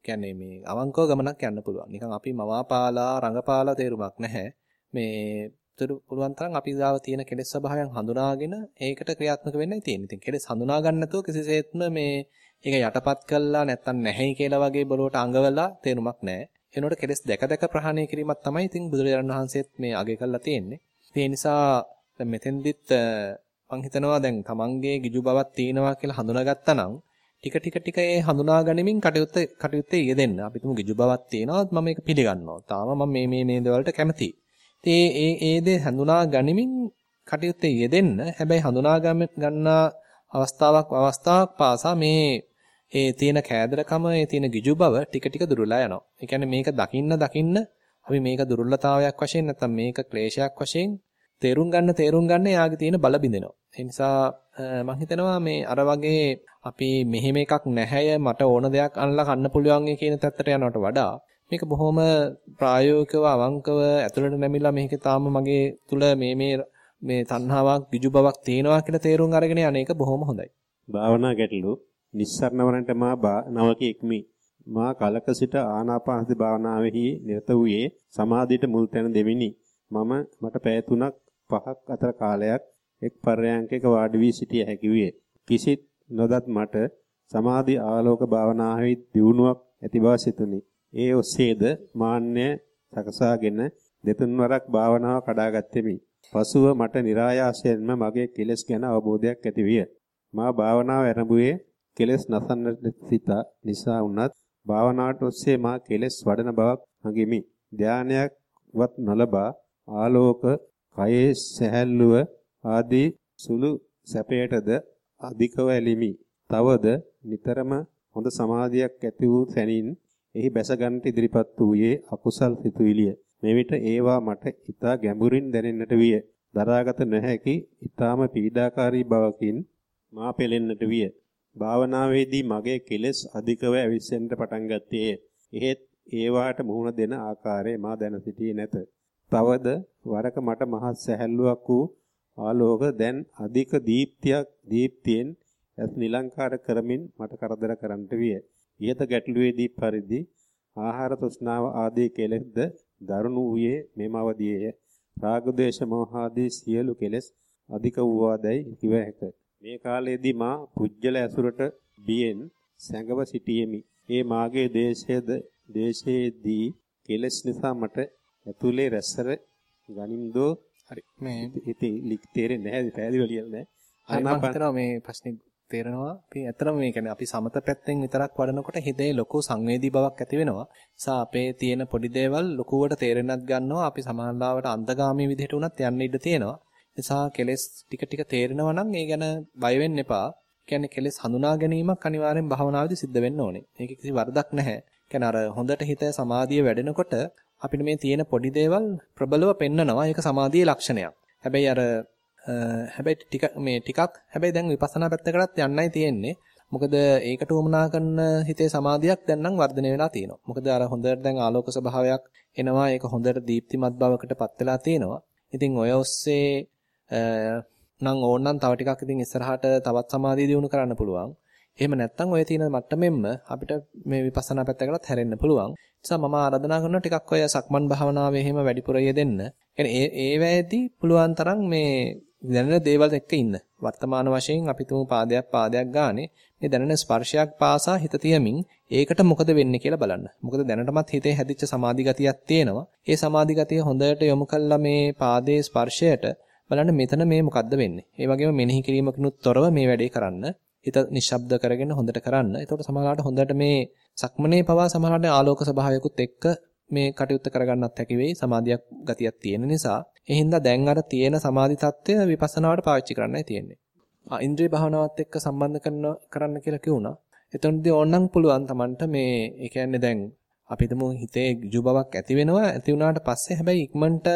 කියන්නේ මේ අවංකව ගමනක් යන්න පුළුවන්. නිකන් අපි මවාපාලා රඟපාලා තේරුමක් නැහැ. මේ පුළුවන් තරම් අපි ගාව තියෙන කෙලෙස් ස්වභාවයන් හඳුනාගෙන ඒකට ක්‍රියාත්මක වෙන්නයි තියෙන්නේ. ඉතින් කෙලෙස් හඳුනා ගන්න නැතුව කිසිසේත්ම මේ ඒක යටපත් කළා නැත්තම් නැහැයි කියලා වගේ බලවට අඟවලා තේරුමක් නැහැ. එනකොට කෙලෙස් දැක දැක ප්‍රහාණය කිරීමක් තමයි ඉතින් බුදුරජාණන් වහන්සේත් මේ අගය කළා තියෙන්නේ. ඒ නිසා දැන් මෙතෙන්දිත් මං හිතනවා දැන් තමන්ගේ ගිජු බවක් තියෙනවා කියලා හඳුනාගත්තා නම් ටික ටික ටික ඒ හඳුනා ගනිමින් කටයුත්ත කටයුත්තේ යෙදෙන්න. අපි තුමු ගිජු බවක් තියෙනවා මම මේක පිළිගන්නවා. තාම මම මේ මේ මේ දේවල්ට කැමතියි. ඉතින් ඒ ඒ දේ හඳුනා ගනිමින් කටයුත්තේ යෙදෙන්න. හැබැයි හඳුනා ගන්නා අවස්ථාවක් අවස්ථාවක් පාසා මේ ඒ තියෙන කෑදරකම ඒ තියෙන ගිජු බව ටික ටික දුර්වලලා යනවා. ඒ කියන්නේ මේක දකින්න දකින්න අපි මේක දුර්වලතාවයක් වශයෙන් නැත්නම් මේක ක්ලේශයක් වශයෙන් තේරුම් ගන්න තේරුම් ගන්න යාගේ තියෙන බල බිඳෙනවා. ඒ නිසා මම හිතනවා මේ අර වගේ අපි මෙහෙම එකක් නැහැය මට ඕන දෙයක් අල්ලලා කන්න පුළුවන් කියන තත්ත්වයට යනවට වඩා මේක බොහොම ප්‍රායෝගිකව අවංකව ඇතුළට නැමිලා මේක තාම මගේ තුල මේ මේ මේ තණ්හාවක් ගිජු බවක් තියෙනවා කියලා තේරුම් අරගෙන යන්නේක බොහොම හොඳයි. භාවනා ගැටලු නිස්සරණවරන්ට මා නවකෙක්මි. මා කලක සිට ආනාපානසති භාවනාවෙහි නිරත වූයේ සමාධියට මුල් තැන දෙමිනි. මම මට පැය 3ක් 5ක් අතර කාලයක් එක් පර්යාංකයක වාඩි වී සිටිය හැකි විය. කිසිත් නොදත් මට සමාධි ආලෝක භාවනාවෙහි දියුණුවක් ඇති බව සිතුනි. ඒ ඔස්සේද මාන්නය සකසාගෙන දෙතුන් වරක් භාවනාව කඩාගත්තෙමි. පසුව මට નિરાයාසයෙන්ම මගේ කෙලෙස් ගැන අවබෝධයක් ඇති විය. මා භාවනාව ආරම්භුවේ කෙලෙස් නසන්නට සිත නිසා වුණත් භාවනාවට ඔස්සේ මා කෙලෙස් වඩන බවක් හඟෙමි. ධානයක් වත් නොලබා ආලෝක කයේ සැහැල්ලුව ආදී සුළු සැපයටද අධිකව ඇලිමි. තවද නිතරම හොඳ සමාධියක් ඇති වූ සැනින් එහි බැස ගන්නට ඉදිරිපත් වූයේ අකුසල් සිතුවිලිය. මෙවිට ඒවා මට ඊතා ගැඹුරින් දැනෙන්නට විය. දරාගත නොහැකි ඊ타ම පීඩාකාරී බවකින් මා පෙලෙන්නට විය. භාවනාවේදී මගේ කෙලෙස් අධිකව ඇවිස්සෙන්න පටන් ගත්තේ. එහෙත් ඒවාට මුහුණ දෙන ආකාරය මා දැන සිටියේ නැත. තවද වරක මට මහත් සැහැල්ලුවක් වූ ආලෝක දැන් අධික දීප්තියක් දීප්තියෙන් ඇස් නිලංකාර කරමින් මට කරදර කරන්නට විය. ඊට ගැටලුවේදී පරිදි ආහාර තෘෂ්ණාව ආදී කෙලෙස්ද දරුණු වූයේ මෙම අවදියේය. රාග දේශ මොහ ආදී සියලු කෙලෙස් අධික වූවාදයි කිව හැක. මේ කාලයේදී මා පුජ්‍යල ඇසුරට බියෙන් සැඟව සිටියෙමි. ඒ මාගේ දේශයේද දේශයේදී කෙලෙස් නිසා මට ඇතුලේ රැස්සර ගනින්දෝ හරි මේ ඉතින් ලික් තේරෙන්නේ නැහැ පැහැදිලිව ලියලා නැහැ. ආනාපාන මේ ප්‍රශ්නේ තේරෙනවා. අපි ඇත්තටම මේ කියන්නේ අපි සමත පැත්තෙන් විතරක් වඩනකොට හිතේ ලොකු සංවේදී බවක් ඇති වෙනවා. නිසා අපේ තියෙන පොඩි දේවල් ලොකුවට තේරෙන්නත් ගන්නවා. අපි සමානලාවට අන්තගාමී විදිහට උනත් යන්න ඉඩ තියෙනවා. නිසා කෙලෙස් ටික ටික තේරෙනවා නම් ඒ ගැන බය වෙන්න එපා. කියන්නේ කෙලෙස් හඳුනා ගැනීමක් අනිවාර්යෙන් භාවනාවේදී සිද්ධ වෙන්න ඕනේ. මේක කිසි වරදක් නැහැ. කියන්නේ අර හොඳට හිත සමාධිය වැඩෙනකොට අපිට මේ තියෙන පොඩි දේවල් ප්‍රබලව පෙන්නනවා. ඒක සමාධියේ ලක්ෂණයක්. හැබැයි අර හැබැයි ටික මේ ටිකක් හැබැයි දැන් විපස්සනා පැත්තකටත් යන්නයි තියෙන්නේ. මොකද ඒකට උමනා කරන හිතේ සමාධියක් දැන් නම් වර්ධනය වෙලා තියෙනවා. මොකද අර හොඳට දැන් ආලෝක ස්වභාවයක් එනවා. ඒක හොඳට දීප්තිමත් බවකටපත් වෙලා තියෙනවා. ඉතින් ඔය ඔස්සේ නම් ඕනනම් තව ටිකක් ඉතින් ඉස්සරහට තවත් සමාධිය දියුණු කරන්න පුළුවන්. එහෙම නැත්නම් ඔය තියෙන මට්ටමෙන්ම අපිට මේ විපස්සනා පැත්තකටත් හැරෙන්න පුළුවන්. නිසා මම ආරාධනා කරනවා ටිකක් ඔය සක්මන් භාවනාවේ එහෙම වැඩිපුර යෙදෙන්න. කියන්නේ ඒ ඒ වෙයිදී පුළුවන් තරම් මේ දැනෙන දේවල් එක්ක ඉන්න. වර්තමාන වශයෙන් අපි තුමු පාදයක් පාදයක් ගානේ මේ දැනෙන ස්පර්ශයක් පාසා හිත තියමින් ඒකට මොකද වෙන්නේ කියලා බලන්න. මොකද දැනටමත් හිතේ හැදිච්ච සමාධි ගතියක් තියෙනවා. ඒ සමාධි ගතිය හොඳට යොමු කළා මේ පාදයේ ස්පර්ශයට බලන්න මෙතන මේ මොකද්ද වෙන්නේ. ඒ වගේම මෙනෙහි කිරීමකිනුත් තොරව මේ වැඩේ කරන්න. හිත නිශ්ශබ්ද කරගෙන හොඳට කරන්න. එතකොට සමහරවිට හොඳට මේ සක්මනේ පවා සමහරවිට ආලෝක ස්වභාවයකුත් එක්ක මේ කටයුත්ත කරගන්නත් හැකි වෙයි. සමාධියක් ගතියක් තියෙන නිසා. ඒ හින්දා දැන් අර තියෙන සමාධි තත්ත්වය විපස්සනාවට පාවිච්චි කරන්නයි තියෙන්නේ. ආ ඉන්ද්‍රිය භාවනාවත් එක්ක සම්බන්ධ කරන කරන්න කියලා කිව්ුණා. එතනදී ඕනනම් පුළුවන් Tamanට මේ ඒ කියන්නේ දැන් අපි හිතමු හිතේ ඍජු බවක් ඇති වෙනවා. ඇති වුණාට පස්සේ හැබැයි ඉක්මනට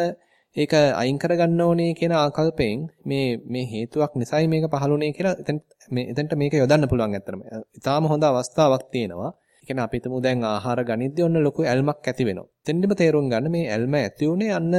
ඒක අයින් කරගන්න ඕනේ කියන ආකල්පයෙන් මේ මේ හේතුවක් නිසායි මේක පහළුනේ කියලා එතන මේ එතනට මේක යොදන්න පුළුවන් ඇත්තටම. ඊටාම හොඳ අවස්ථාවක් තියෙනවා. ඒ කියන්නේ අපි හිතමු දැන් ආහාර ගනිද්දී ඔන්න ලොකු ඇල්මක් ඇති වෙනවා. එතෙන්දිම තේරුම් ගන්න මේ ඇල්ම ඇති උනේ අන්න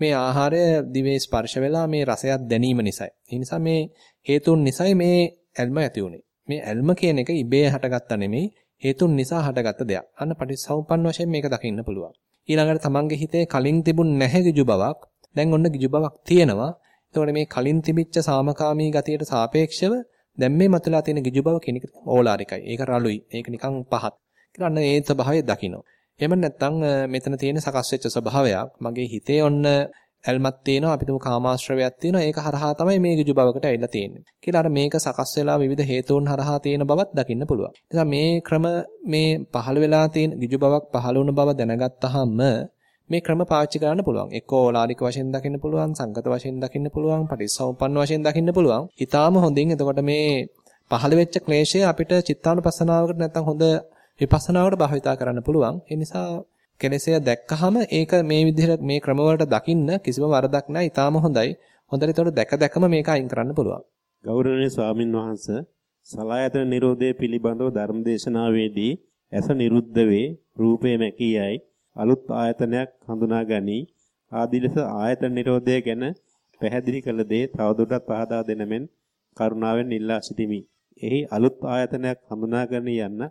මේ ආහාරය දිවේ ස්පර්ශ වෙලා මේ රසයක් දැනීම නිසායි. ඒ නිසා මේ හේතුන් නිසායි මේ ඇල්ම ඇති උනේ. මේ ඇල්ම කියන එක ඉබේ හටගත්තා නෙමෙයි හේතුන් නිසා හටගත්ත දෙයක්. අන්න පටිච්චසමුප්පන්න වශයෙන් මේක දකින්න පුළුවන්. ඊළඟට තමන්ගේ හිතේ කලින් තිබුණ නැහැ කිජු බවක් දැන් ඔන්න කිජු බවක් තියෙනවා. එතකොට මේ කලින් තිබිච්ච සාමකාමී ගතියට සාපේක්ෂව දැන් මේ මතුවලා තියෙන කිජු බව කෙනෙක් ඕලාරිකයි. ඒක රළුයි. ඒක නිකන් පහත්. කියලා අන්න ඒ ස්වභාවය දකින්න. එහෙම නැත්නම් මෙතන තියෙන සකස් වෙච්ච ස්වභාවයක් මගේ හිතේ ඔන්න ඇල්මක් තියෙනවා අපි තුමු කාමාශ්‍රවයක් තියෙනවා ඒක හරහා තමයි මේ ගිජු බවකට ඇවිල්ලා තියෙන්නේ කියලා අර මේක සකස් වෙලා විවිධ හේතුන් හරහා තියෙන බවත් දකින්න පුළුවන්. නිසා මේ ක්‍රම මේ පහළ වෙලා තියෙන ගිජු බවක් පහළ වුණ බව දැනගත්තාම මේ ක්‍රම පාවිච්චි කරන්න පුළුවන්. එක්කෝ ඕලාරික වශයෙන් දකින්න පුළුවන්, සංගත වශයෙන් දකින්න පුළුවන්, පටිච්චසමුප්පන්න වශයෙන් දකින්න පුළුවන්. ඊටාම හොඳින් එතකොට මේ පහළ වෙච්ච ක්ලේශය අපිට චිත්තානුපස්සනාවකට නැත්තම් හොඳ විපස්සනාවට භාවිතා කරන්න පුළුවන්. ඒ නිසා කෙලෙසය දැක්කහම ඒක මේ විදිහට මේ ක්‍රමවලට දකින්න කිසිම වරදක් නැහැ. ඊටාම හොඳයි. හොඳට ඒතකොට දැක දැකම මේක අයින් කරන්න පුළුවන්. ගෞරවනීය ස්වාමින් වහන්සේ සලායතන නිරෝධය පිළිබඳව ධර්මදේශනාවේදී ඇස නිරුද්ධ වේ රූපේ මැකියයි අලුත් ආයතනයක් හඳුනා ගනී ආදී ලෙස ආයතන නිරෝධය ගැන පැහැදිලි කළ දේ තවදුරටත් පහදා දෙනමෙන් කරුණාවෙන් ඉල්ලා සිටිමි. එහි අලුත් ආයතනයක් හඳුනා ගන්න යන්න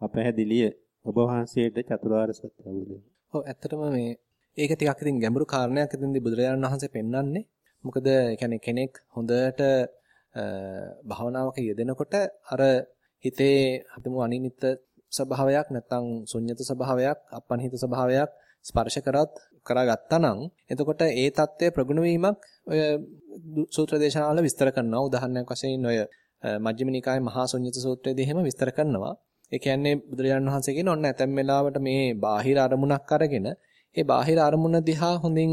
අපැහැදිලිය ඔබ වහන්සේට චතුරාර්ය සත්‍ය අවබෝධය. ඔව් ඇත්තටම මේ ඒක ටිකක් ඉතින් ගැඹුරු කාරණයක් ඉතින්දී බුදුරජාණන් වහන්සේ පෙන්වන්නේ. මොකද يعني කෙනෙක් හොඳට භාවනාවක යෙදෙනකොට අර හිතේ හිතමු අනිමිත්ත ස්වභාවයක් නැත්නම් ශුන්්‍යත ස්වභාවයක් අපන්හිත ස්වභාවයක් ස්පර්ශ කරත් කරගත්තා නම් එතකොට ඒ தත්ත්වය ප්‍රගුණ වීමක් ඔය සූත්‍ර දේශනාවල විස්තර කරනවා. උදාහරණයක් වශයෙන් ඔය මජ්ක්‍ධිම නිකායේ මහා ශුන්්‍යත සූත්‍රයේදී එහෙම විස්තර කරනවා. ඒ කියන්නේ බුදුරජාණන් වහන්සේ කියන ඔන්න ඇතැම් වෙලාවට මේ බාහිර අරමුණක් අරගෙන ඒ බාහිර අරමුණ දිහා හොඳින්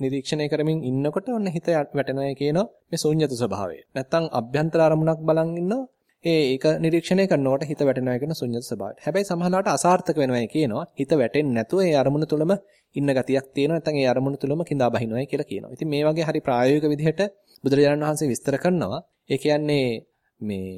නිරීක්ෂණය කරමින් ඉන්නකොට ඔන්න හිත වැටෙනවා කියනවා මේ ශුන්්‍යත ස්වභාවය. නැත්තම් අභ්‍යන්තර අරමුණක් බලන් ඉන්නවා ඒ ඒක නිරීක්ෂණය කරනකොට හිත වැටෙනවා කියන ශුන්්‍යත ස්වභාවය. හැබැයි සමහරවිට අසාර්ථක වෙනවා කියනවා. හිත වැටෙන්නේ නැතුව ඒ අරමුණ තුළම ඉන්න ගතියක් තියෙනවා. නැත්නම් ඒ අරමුණ තුළම கிඳා බහිනවායි කියලා කියනවා. ඉතින් මේ වගේ හරි ප්‍රායෝගික විදිහට බුදුරජාණන් වහන්සේ විස්තර කරනවා. ඒ කියන්නේ මේ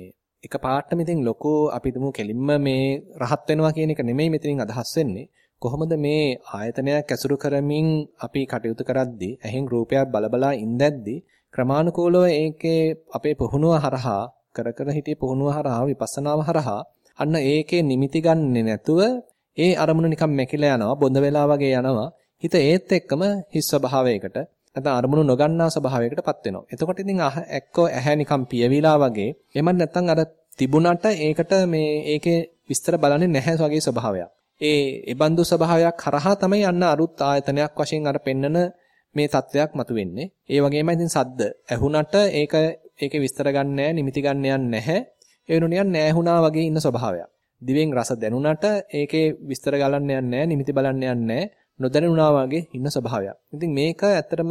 එක පාටම ඉතින් ලොකෝ අපි දුමු කෙලින්ම මේ රහත් වෙනවා කියන එක නෙමෙයි මෙතනින් අදහස් වෙන්නේ. කොහොමද මේ ආයතනයක් ඇසුරු කරමින් අපි කටයුතු කරද්දී ඇහෙන් රූපයක් බලබලා ඉඳද්දී ක්‍රමානුකූලව ඒකේ අපේ පුහුණුව හරහා කර කර හිටිය පුහුණුව හරහා විපස්සනාව හරහා අන්න ඒකේ නිමිති ගන්නෙ නැතුව ඒ අරමුණ නිකන් මැකිලා යනවා බොඳ වෙලා වගේ යනවා හිත ඒත් එක්කම හිස් ස්වභාවයකට නැත්නම් අරමුණු නොගන්නා ස්වභාවයකටපත් වෙනවා. එතකොට ඉතින් එක්කෝ ඇහැ නිකන් පියවිලා වගේ එමත් නැත්නම් අර තිබුණට ඒකට මේ ඒකේ විස්තර බලන්නේ නැහැ වගේ ස්වභාවයක්. ඒ ඒබඳු ස්වභාවයක් කරහා තමයි යන්න අරුත් ආයතනයක් වශයෙන් අර පෙන්නන මේ தත්වයක් මතුවෙන්නේ. ඒ වගේම ඉතින් සද්ද ඇහුණට ඒක ඒකේ විස්තර ගන්න නිමිති ගන්න යන්නේ නැහැ. ඒ වෙනුනියන් නැහැ වගේ ඉන්න ස්වභාවයක්. දිවෙන් රස දැනුණට ඒකේ විස්තර ගලන්න යන්නේ නැහැ, නිමිති බලන්න යන්නේ නැහැ. නොදැනුණා වගේ ඉන්න ස්වභාවයක්. ඉතින් මේක ඇත්තටම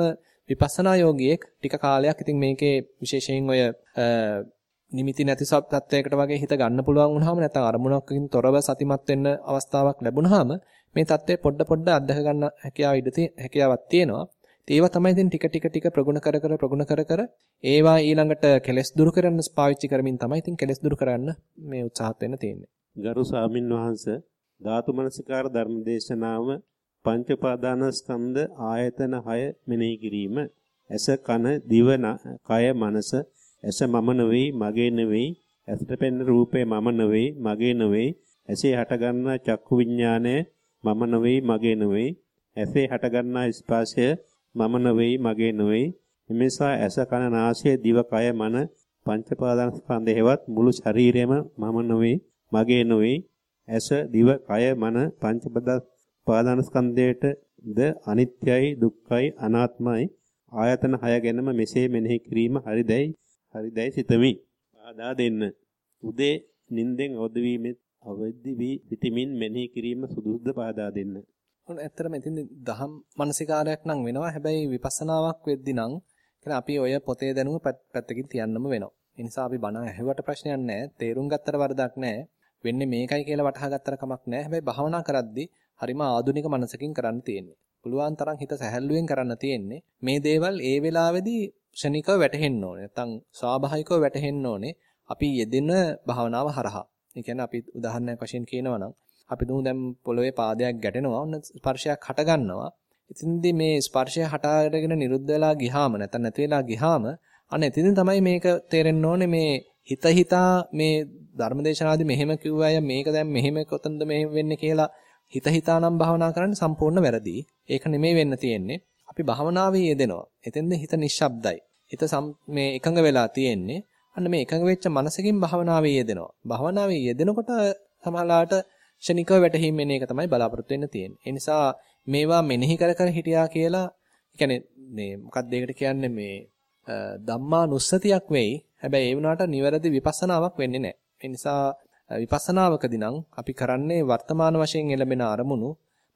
විපස්සනා යෝගියෙක් ටික කාලයක් ඉතින් මේකේ විශේෂයෙන් ඔය නිමිති නැති තත්ත්වයකට වගේ හිත ගන්න පුළුවන් වුණාම නැත්නම් අරමුණකින් තොරව සතිමත් වෙන්න අවස්ථාවක් ලැබුණාම මේ தත්ත්වය පොඩ පොඩ අත්දක ගන්න හැකියාව ඉඩ හැකියාවක් තියෙනවා. ඒවා තමයි ඉතින් ටික ටික ටික ප්‍රගුණ කර කර ප්‍රගුණ කර කර ඒවා ඊළඟට කෙලස් දුරු කරන්න පාවිච්චි කරමින් තමයි ඉතින් කෙලස් දුරු කරන්න මේ උත්සාහත් වෙන්න තියෙන්නේ. ගරු ස්වාමින් වහන්සේ ධාතු මනසිකාර ධර්මදේශනාව පංච පාදානස්කන්ධ ආයතන 6 මෙනෙහි කිරීම. ඇස කන දිව කය මනස. ඇස මම නෙවෙයි මගේ නෙවෙයි ඇසට පෙනෙන රූපේ මම නෙවෙයි මගේ නෙවෙයි ඇසේ හටගන්න චක්කු විඥානය මම නෙවෙයි මගේ නෙවෙයි ඇසේ හටගන්න ස්පර්ශය මම නෙවෙයි මගේ නෙවෙයි එමේසා ඇස කන නාසය දිව කය මන පංච පාදානස්කන්ධයවත් මුළු ශරීරයම මම නෙවෙයි මගේ නෙවෙයි ඇස දිව කය මන පංච පාදානස්කන්ධයට ද අනිත්‍යයි දුක්ඛයි අනාත්මයි ආයතන 6 ගැනම මෙසේ මෙනෙහි කිරීම හරිදයි හරිදයි සිතමි. ආදා දෙන්න. උදේ නිින්දෙන් අවදි වීමෙත් අවදි වී සිටමින් මෙනෙහි කිරීම සුදුසුද පාදා දෙන්න. ඔන්න ඇත්තටම ඉතින් දහම් මානසිකාරයක් නම් වෙනවා. හැබැයි විපස්සනාවක් වෙද්දී නම් කියන්නේ අපි ඔය පොතේ දැනුම පැත්තකින් තියන්නම වෙනවා. ඒ නිසා අපි බණ ඇහුවට ප්‍රශ්නයක් නැහැ. තේරුම් ගත්තට වරදක් නැහැ. වෙන්නේ මේකයි කියලා වටහා ගත්තට කමක් නැහැ. හැබැයි භාවනා කරද්දී හරිම ආධුනික මනසකින් කරන්න තියෙන්නේ. පුළුවන් තරම් හිත සැහැල්ලුවෙන් කරන්න තියෙන්නේ. මේ දේවල් ඒ වෙලාවේදී ක්ෂණිකව වැටහෙන්න ඕනේ. නැත්තම් ස්වාභාවිකව වැටහෙන්න ඕනේ. අපි යෙදෙන භාවනාව හරහා. ඒ කියන්නේ අපි උදාහරණයක් වශයෙන් කියනවා නම් අපි දුමු දැන් පොළොවේ පාදයක් ගැටෙනවා. ඔන්න ස්පර්ශයක් හට ගන්නවා. ඉතින්දී මේ ස්පර්ශය හට අරගෙන නිරුද්ධ වෙලා ගියාම නැත්නම් නැති වෙලා ගියාම අන්න එතින් තමයි මේක තේරෙන්න ඕනේ මේ හිත හිතා මේ ධර්මදේශනාදී මෙහෙම කිව්ව අය මේක දැන් මෙහෙම කොතනද මෙහෙම වෙන්නේ කියලා හිත හිතා නම් භාවනා කරන්න සම්පූර්ණ වැරදි. ඒක නෙමෙයි වෙන්න තියෙන්නේ. අපි භාවනාවේ යෙදෙනවා. එතෙන්ද හිත නිශ්ශබ්දයි. හිත මේ එකඟ වෙලා තියෙන්නේ. අන්න මේ එකඟ වෙච්ච මනසකින් භාවනාවේ යෙදෙනවා. භාවනාවේ යෙදෙනකොට සමහරලාට ෂණිකව වැටහීම එන එක තමයි බලාපොරොත්තු වෙන්න තියෙන්නේ. ඒ නිසා මේවා මෙනෙහි කර කර හිටියා කියලා කියන්නේ මේ මොකක්ද ඒකට කියන්නේ මේ ධම්මා නුස්සතියක් වෙයි. හැබැයි ඒ වුණාට නිවැරදි විපස්සනාවක් වෙන්නේ නැහැ. ඒ නිසා විපස්සනාවකදී නම් අපි කරන්නේ වර්තමාන වශයෙන් එළඹෙන අරමුණු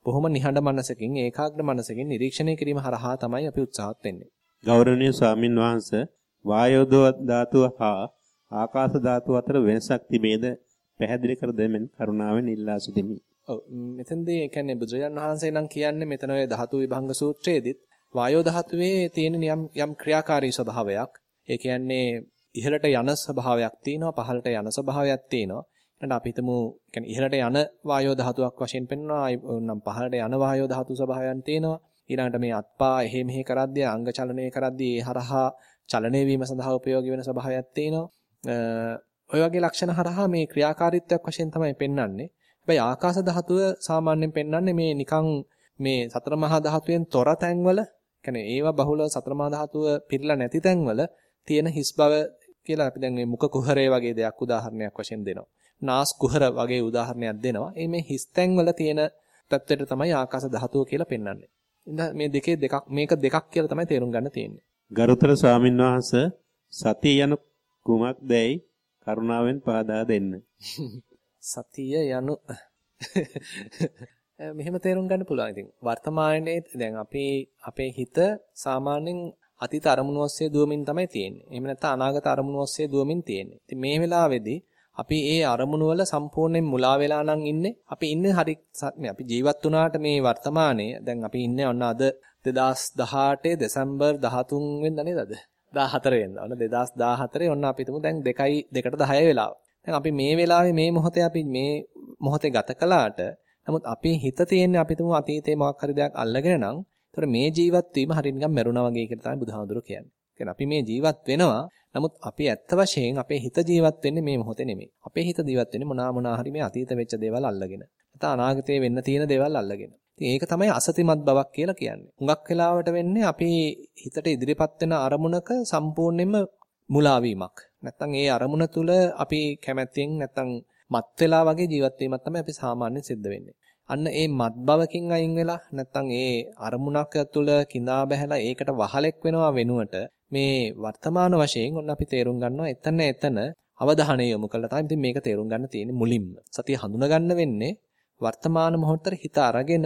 බොහොම නිහඬ මනසකින් ඒකාග්‍ර මනසකින් නිරීක්ෂණය කිරීම හරහා තමයි අපි උත්සාහත් වෙන්නේ. ගෞරවනීය ස්වාමින් වහන්සේ වායෝ ධාතුව හා ආකාශ ධාතුව අතර වෙනසක් තිබේද පැහැදිලි කර දෙමින් කරුණාවෙන් ඉල්ලා සිටිමි. ඔව් මෙතෙන්දී ඒ කියන්නේ බුදුරජාන් වහන්සේ නම් කියන්නේ මෙතන ඔය ධාතු විභංග සූත්‍රයේදීත් වායෝ ධාතුවේ තියෙන යම් යම් ක්‍රියාකාරී ස්වභාවයක්. ඒ කියන්නේ ඉහළට යන ස්වභාවයක් තියෙනවා පහළට යන ස්වභාවයක් තියෙනවා. ඊට අපි හිතමු කියන්නේ ඉහළට යන වායෝ ධාතුවක් වශයෙන් පෙන්වනවා. නම් පහළට යන වායෝ ධාතු ස්වභාවයන් තියෙනවා. ඊළඟට මේ අත්පා එහෙ මෙහෙ කරද්දී අංග චලනය කරද්දී ඒ හරහා චලනය වීම සඳහා ප්‍රයෝගී වෙන ස්වභාවයක් තියෙනවා. ඔය වගේ ලක්ෂණ හරහා මේ ක්‍රියාකාරීත්වයක් වශයෙන් තමයි පෙන්වන්නේ. හැබැයි ආකාශ ධාතුව සාමාන්‍යයෙන් පෙන්වන්නේ මේ නිකන් මේ සතර මහා ධාතුවෙන් තොර තැන්වල, කියන්නේ ඒවා බහුල සතර මහා ධාතුව පිරලා නැති තැන්වල තියෙන හිස් බව කියලා අපි දැන් මේ මුඛ කුහරය වගේ දෙයක් උදාහරණයක් වශයෙන් දෙනවා. නාස් කුහර වගේ උදාහරණයක් දෙනවා. ඒ මේ හිස් තැන්වල තියෙන තත්ත්වයට තමයි ආකාශ ධාතුව කියලා පෙන්වන්නේ. මේ දෙකේ දෙකක් මේක දෙකක් කියලා තමයි තේරුම් ගන්න තියෙන්නේ. ගරුතර ස්වාමින්වහන්සේ සතිය යන කුමක්දයි කරුණාවෙන් පාදා දෙන්න. සතිය යනු මෙහෙම තේරුම් ගන්න පුළුවන්. ඉතින් වර්තමානයේ දැන් අපේ අපේ හිත සාමාන්‍යයෙන් අතීත අරමුණු ඔස්සේ දුවමින් තමයි තියෙන්නේ. එහෙම නැත්නම් අනාගත අරමුණු ඔස්සේ දුවමින් තියෙන්නේ. ඉතින් මේ වෙලාවේදී අපි ඒ අරමුණු වල සම්පූර්ණයෙන් මුලා වෙලා නම් ඉන්නේ. අපි ඉන්නේ හරි අපි ජීවත් වුණාට මේ වර්තමානයේ දැන් අපි ඉන්නේ ඔන්න අද 2018 දෙසැම්බර් 13 වෙනිදා නේද අද? 14 වෙනිදා. ඔන්න 2014 ඔන්න අපි තුමු දැන් 2යි 2ට 10 වෙලාව. දැන් අපි මේ වෙලාවේ මේ මොහොතේ අපි මේ මොහොතේ ගත කළාට නමුත් අපේ හිත තියෙන්නේ අපි තුමු අතීතේ මොකක් හරි දෙයක් අල්ලගෙන නම් ඒතර මේ ජීවත් වීම හරිය නිකන් මැරුණා වගේ කියලා තමයි බුදුහාමුදුරුවෝ කියන්නේ. කියන්නේ අපි මේ ජීවත් වෙනවා නමුත් අපි ඇත්ත වශයෙන් අපේ හිත ජීවත් වෙන්නේ මේ මොහොතේ නෙමෙයි. අපේ හිත ජීවත් වෙන්නේ මොනවා මොනවා හරි මේ අතීත වෙච්ච දේවල් අල්ලගෙන. නැත්නම් අනාගතේ වෙන්න තියෙන දේවල් අල්ලගෙන. ඉතින් ඒක තමයි අසතිමත් බවක් කියලා කියන්නේ. හුඟක් වෙලාවට වෙන්නේ අපි හිතට ඉදිරිපත් වෙන අරමුණක සම්පූර්ණයෙන්ම මුලා වීමක්. නැත්නම් ඒ අරමුණ තුල අපි කැමැත්තෙන් නැත්නම් මත් වෙලා වගේ ජීවත් වීමක් තමයි අපි සාමාන්‍යයෙන් සිද්ධ වෙන්නේ. අන්න ඒ මත් බවකින් අයින් වෙලා නැත්නම් ඒ අරමුණක් තුළ கிඳා බහැලා ඒකට වහලෙක් වෙනවා වෙනුවට මේ වර්තමාන වශයෙන් ඔන්න අපි තේරුම් ගන්නවා එතන එතන අවධානය යොමු කළා තමයි ඉතින් මේක තේරුම් ගන්න තියෙන්නේ මුලින්ම. සතිය හඳුනා ගන්න වෙන්නේ වර්තමාන මොහොතේ හිත අරගෙන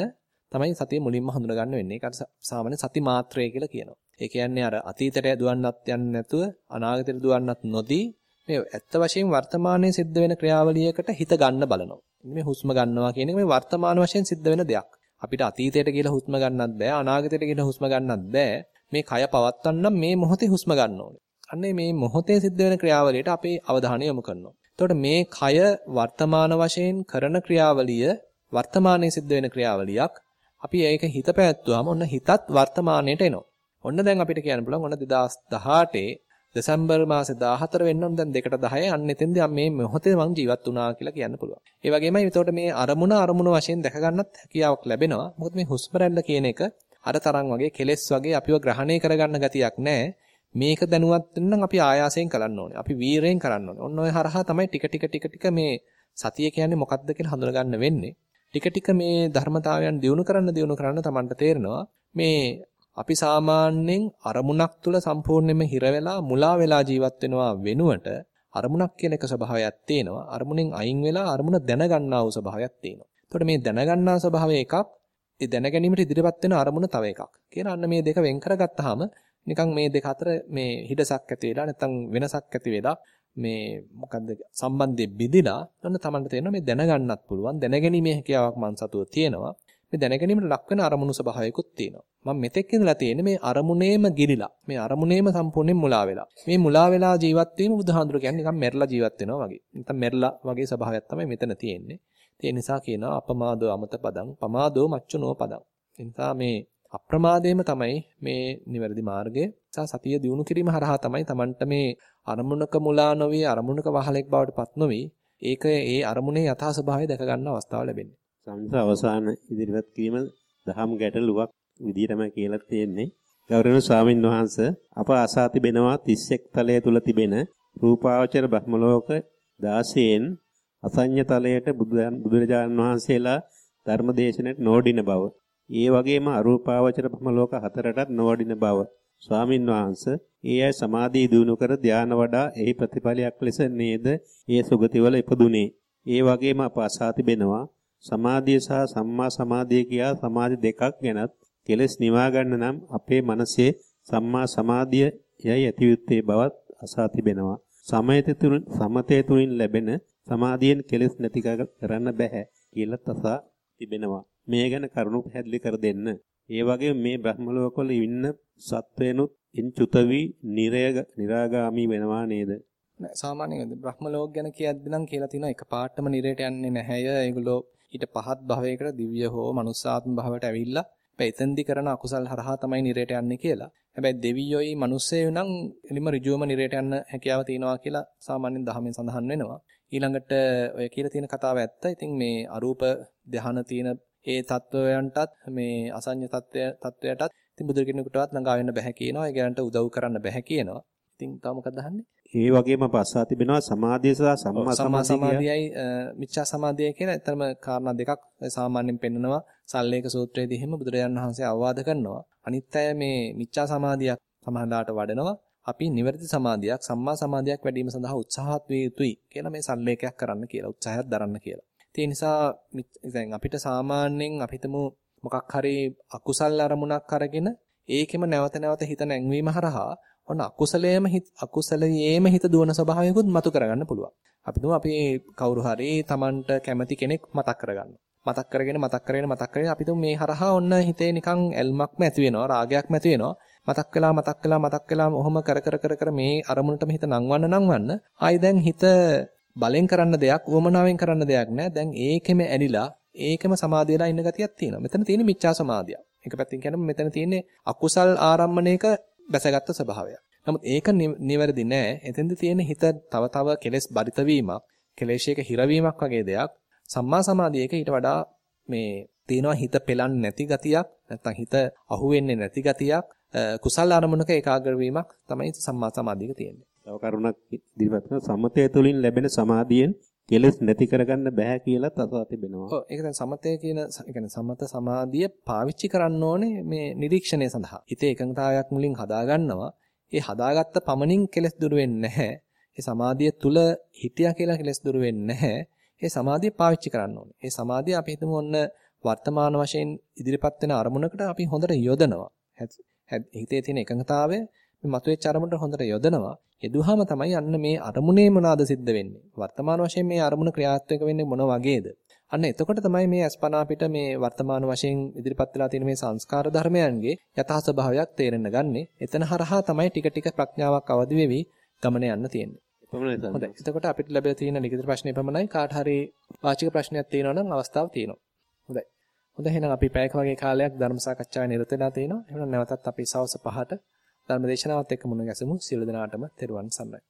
තමයි සතිය මුලින්ම හඳුනා ගන්න වෙන්නේ. ඒකට සාමාන්‍ය සති මාත්‍රය කියලා කියනවා. ඒ කියන්නේ අර අතීතයට දුවන්නත් යන්නේ නැතුව අනාගතයට දුවන්නත් නොදී මේ ඇත්ත වශයෙන් වර්තමානයේ සිද්ධ වෙන ක්‍රියාවලියකට හිත ගන්න බලනවා. මේ හුස්ම ගන්නවා කියන එක මේ වර්තමාන වශයෙන් සිද්ධ වෙන දෙයක්. අපිට අතීතයට කියලා හුස්ම ගන්නත් බෑ අනාගතයට කියලා හුස්ම ගන්නත් බෑ. මේ කය පවත්වන්නම් මේ මොහොතේ හුස්ම ගන්න ඕනේ. අන්නේ මේ මොහොතේ සිද්ධ වෙන ක්‍රියාවලියට අපේ අවධානය යොමු කරනවා. එතකොට මේ කය වර්තමාන වශයෙන් කරන ක්‍රියාවලිය වර්තමානයේ සිද්ධ වෙන ක්‍රියාවලියක්. අපි ඒක හිත පැවැත්වුවාම ඔන්න හිතත් වර්තමානයට එනවා. ඔන්න දැන් අපිට කියන්න පුළුවන් ඔන්න 2018 දෙසැම්බර් මාසේ 14 වෙන්න ඕන දැන් 2ට 10 අන්න එතෙන්දී මේ මොහොතේ මං ජීවත් වුණා කියලා කියන්න පුළුවන්. ඒ වගේමයි එතකොට මේ අරමුණ අරමුණ වශයෙන් දැක ගන්නත් හැකියාවක් ලැබෙනවා. මොකද මේ හුස්ම කියන එක අර තරම් වගේ කෙලෙස් වගේ අපිව ග්‍රහණය කරගන්න ගතියක් නැහැ. මේක දැනුවත් වෙනනම් අපි ආයාසයෙන් කරන්න ඕනේ. අපි වීරයෙන් කරන්න ඕනේ. ඔන්න ඔය හරහා තමයි ටික ටික ටික ටික මේ සතිය කියන්නේ මොකක්ද කියලා හඳුනගන්න වෙන්නේ. ටික ටික මේ ධර්මතාවයන් දියුණු කරන්න දියුණු කරන්න Tamanට තේරෙනවා. මේ අපි සාමාන්‍යයෙන් අරමුණක් තුල සම්පූර්ණයෙන්ම හිර වෙලා මුලා වෙලා ජීවත් වෙනවා වෙනුවට අරමුණක් කියන එක ස්වභාවයක් තියෙනවා. අරමුණෙන් අයින් වෙලා අරමුණ දැනගන්නා වූ ස්වභාවයක් තියෙනවා. එතකොට මේ දැනගන්නා ස්වභාවය එකක්, ඒ දැනගැනීමට ඉදිරිපත් වෙන අරමුණ තව එකක්. කියන අන්න මේ දෙක වෙන් කරගත්තාම නිකන් මේ දෙක අතර මේ හිඩසක් ඇති වෙලා නැත්නම් වෙනසක් ඇති වෙලා මේ මොකද්ද සම්බන්ධය බිඳිලා ඔන්න Tamanට තේරෙනවා මේ දැනගන්නත් පුළුවන් දැනගැනීමේ හැකියාවක් මන් සතුව තියෙනවා මේ දැනගැනීමට ලක් වෙන අරමුණු ස්වභාවයකුත් තියෙනවා. මම මෙතෙක් ඉඳලා තියෙන්නේ මේ අරමුණේම ගිලිලා. මේ අරමුණේම සම්පූර්ණයෙන් මුලා වෙලා. මේ මුලා වෙලා ජීවත් වීම බුදුහාඳුර කියන්නේ නිකන් මෙරලා ජීවත් වෙනවා වගේ. නිකන් මෙරලා වගේ ස්වභාවයක් තමයි මෙතන තියෙන්නේ. ඒ නිසා කියනවා අපමාදෝ අමත පදං පමාදෝ මච්චුනෝ පදං. ඒ නිසා මේ අප්‍රමාදයේම තමයි මේ නිවැරදි මාර්ගය. නිසා සතිය දිනු කිරීම හරහා තමයි Tamanට මේ අරමුණක මුලා නොවි අරමුණක වහලෙක් බවට පත් නොවි ඒක ඒ අරමුණේ යථා ස්වභාවය දැක ගන්න අවස්ථාව ලැබෙන්නේ. සංස අවසාන ඉදිරිපත් කිරීම දහම් ගැටලුවක් විදිහටම කියලා තියෙන්නේ. ගෞරවනීය ස්වාමින් වහන්සේ අප අසා තිබෙනවා 31 තලය තුල තිබෙන රූපාවචර බ්‍රහ්මලෝක 16න් අසඤ්ඤ තලයට බුදුරජාණන් වහන්සේලා ධර්මදේශනයට නොවඩින බව. ඒ වගේම අරූපාවචර බ්‍රහ්මලෝක හතරටත් නොවඩින බව. ස්වාමින් වහන්සේ ඒ අය සමාධිය දිනු කර ධානය වඩා එහි ප්‍රතිඵලයක් ලෙස නේද ඒ සුගතිවල ඉපදුනේ. ඒ වගේම අප අසා තිබෙනවා සමාධිය සහ සම්මා සමාධිය කියා සමාධි දෙකක් ගැනත් කෙලස් නිවා ගන්න නම් අපේ මනසේ සම්මා සමාධිය යයි ඇතිවෙත්තේ බවත් අසා තිබෙනවා. සමයත තුලින් සමතේ තුලින් ලැබෙන සමාධියෙන් කෙලස් නැති කරන්න බෑ කියලා තසා තිබෙනවා. මේ ගැන කරුණු පැහැදිලි කර දෙන්න. ඒ වගේ මේ බ්‍රහ්ම ලෝකවල ඉන්න සත්වයනුත් ඉන්චුත වී නිරාගාමි වෙනවා නේද? සාමාන්‍යයෙන් බ්‍රහ්ම ලෝක ගැන කියද්දී නම් කියලා තියෙනවා එකපාරටම නිරයට යන්නේ නැහැය. ඒගොල්ලෝ ඊට පහත් භවයකට දිව්‍ය හෝ මනුස්සාත්ම භවයට ඇවිල්ලා හැබැයි එතෙන්දි කරන අකුසල් හරහා තමයි නිරයට යන්නේ කියලා. හැබැයි දෙවියෝයි මිනිස්සෙයි නම් එලිම ඍජුවම නිරයට යන්න හැකියාව තියෙනවා කියලා සාමාන්‍යයෙන් දහමෙන් සඳහන් වෙනවා. ඊළඟට ඔය කියලා තියෙන කතාව ඇත්ත. ඉතින් මේ අරූප ධාන තියෙන ඒ තත්වයන්ටත් මේ අසඤ්ඤ තත්වය තත්වයටත් ඉතින් බුදු කෙනෙකුටවත් ළඟා වෙන්න බෑ කියනවා. ඒ ගැනට උදව් කරන්න බෑ කියනවා. ඉතින් තව මොකක්ද අහන්නේ? ඒ වගේම පස්සා තිබෙනවා සමාධිය සහ සම්මා සමාධියයි මිච්ඡා සමාධියයි කියලා ඇත්තම කාරණා දෙකක් සාමාන්‍යයෙන් පෙන්නනවා සල්ලේක සූත්‍රයේදී එහෙම බුදුරජාණන් වහන්සේ අවවාද කරනවා අනිත් අය මේ මිච්ඡා සමාධියක් සමහරලාට වඩනවා අපි නිවැරදි සමාධියක් සම්මා සමාධියක් වැඩිම සඳහා උත්සාහත් විය යුතුයි කියලා මේ සල්ලේකයක් කරන්න කියලා උත්සාහයක් දරන්න කියලා. ඒ නිසා දැන් අපිට සාමාන්‍යයෙන් අපිටම මොකක් හරි අකුසල් අරමුණක් අරගෙන ඒකෙම නැවත නැවත හිත නැංවීම හරහා ඔන්න අකුසලයේම හිත අකුසලයේම හිත දුවන ස්වභාවයකුත් මතු කරගන්න පුළුවන්. අපි දුම අපි කවුරු හරි Tamanට කැමති කෙනෙක් මතක් කරගන්න. මතක් කරගෙන මතක් කරගෙන මතක් කරගෙන අපි මේ හරහා ඔන්න හිතේ නිකන් ඇල්මක්ම ඇති වෙනවා රාගයක්ම ඇති වෙනවා. මතක් වෙලා මතක් වෙලා මතක් වෙලා ඔහොම කර කර කර කර මේ අරමුණටම හිත නංවන්න නංවන්න ආයි දැන් හිත බලෙන් කරන්න දෙයක් උවමනාවෙන් කරන්න දෙයක් නෑ. දැන් ඒකෙම ඇලිලා ඒකෙම සමාධියලා ඉන්න ගතියක් තියෙනවා. මෙතන තියෙන්නේ මිච්ඡා සමාධිය. එක පැත්තකින් කියනම මෙතන තියෙන්නේ අකුසල් ආරම්මණයක බැසගත්තු ස්වභාවයක්. නමුත් ඒක නිවැරදි නෑ. එතෙන්ද තියෙන හිත තව තව කෙලෙස් බරිත වීමක්, කෙලෙෂයක හිරවීමක් වගේ දෙයක්. සම්මා සමාධියක ඊට වඩා මේ තියෙනවා හිත පෙලන්නේ නැති ගතියක්, නැත්නම් හිත අහුවෙන්නේ නැති ගතියක්, කුසල අරමුණක ඒකාග්‍ර වීමක් තමයි සම්මා සමාධියක තියෙන්නේ. තව කරුණක් ඉදිරිපත් කරන සමතය තුළින් ලැබෙන සමාධියෙන් කෙලස් නැති කරගන්න බෑ කියලා තව තිබෙනවා. ඔව් ඒක දැන් සමතය කියන ඒ සමත සමාධිය පාවිච්චි කරන්න ඕනේ මේ නිරීක්ෂණය සඳහා. හිතේ එකඟතාවයක් මුලින් හදාගන්නවා. ඒ හදාගත්ත පමණින් කෙලස් දුර වෙන්නේ නැහැ. ඒ සමාධිය තුල හිටියා කියලා කෙලස් දුර වෙන්නේ නැහැ. ඒ සමාධිය පාවිච්චි කරන්න ඕනේ. ඒ සමාධිය අපි හිතමු ඔන්න වර්තමාන වශයෙන් ඉදිරිපත් වෙන අරමුණකට අපි හොඳට යොදනවා. හිතේ තියෙන එකඟතාවය මේ මතුවෙච්ච අරමුණට හොඳට යොදනවා. යෙදුවාම තමයි අන්න මේ අරමුණේ මොනවාද සිද්ධ වෙන්නේ. වර්තමාන වශයෙන් මේ අරමුණ ක්‍රියාත්මක වෙන්නේ මොන වගේද? අන්න එතකොට තමයි මේ අස්පනා පිට මේ වර්තමාන වශයෙන් ඉදිරිපත් වෙලා තියෙන මේ සංස්කාර ධර්මයන්ගේ යථා ස්වභාවයක් තේරෙන්න ගන්නේ. එතන හරහා තමයි ටික ටික ප්‍රඥාවක් අවදි වෙවි ගමන යන්න තියෙන්නේ. හොඳයි. එතකොට අපිට ලැබෙලා තියෙන ලිඛිත ප්‍රශ්නේ පමණයි කාට හරි වාචික ප්‍රශ්නයක් තියෙනවා නම් අවස්ථාව තියෙනවා. හොඳයි. හොඳයි එහෙනම් අපි පැයක වගේ කාලයක් ධර්ම සාකච්ඡාවේ නිරත වෙලා තිනවා. එහෙනම් නැවතත් අපි සවස් 5ට ධර්ම දේශනාවත් එක්ක මුණ ගැසමු. සියලු දෙනාටම තෙරුවන් සරණයි.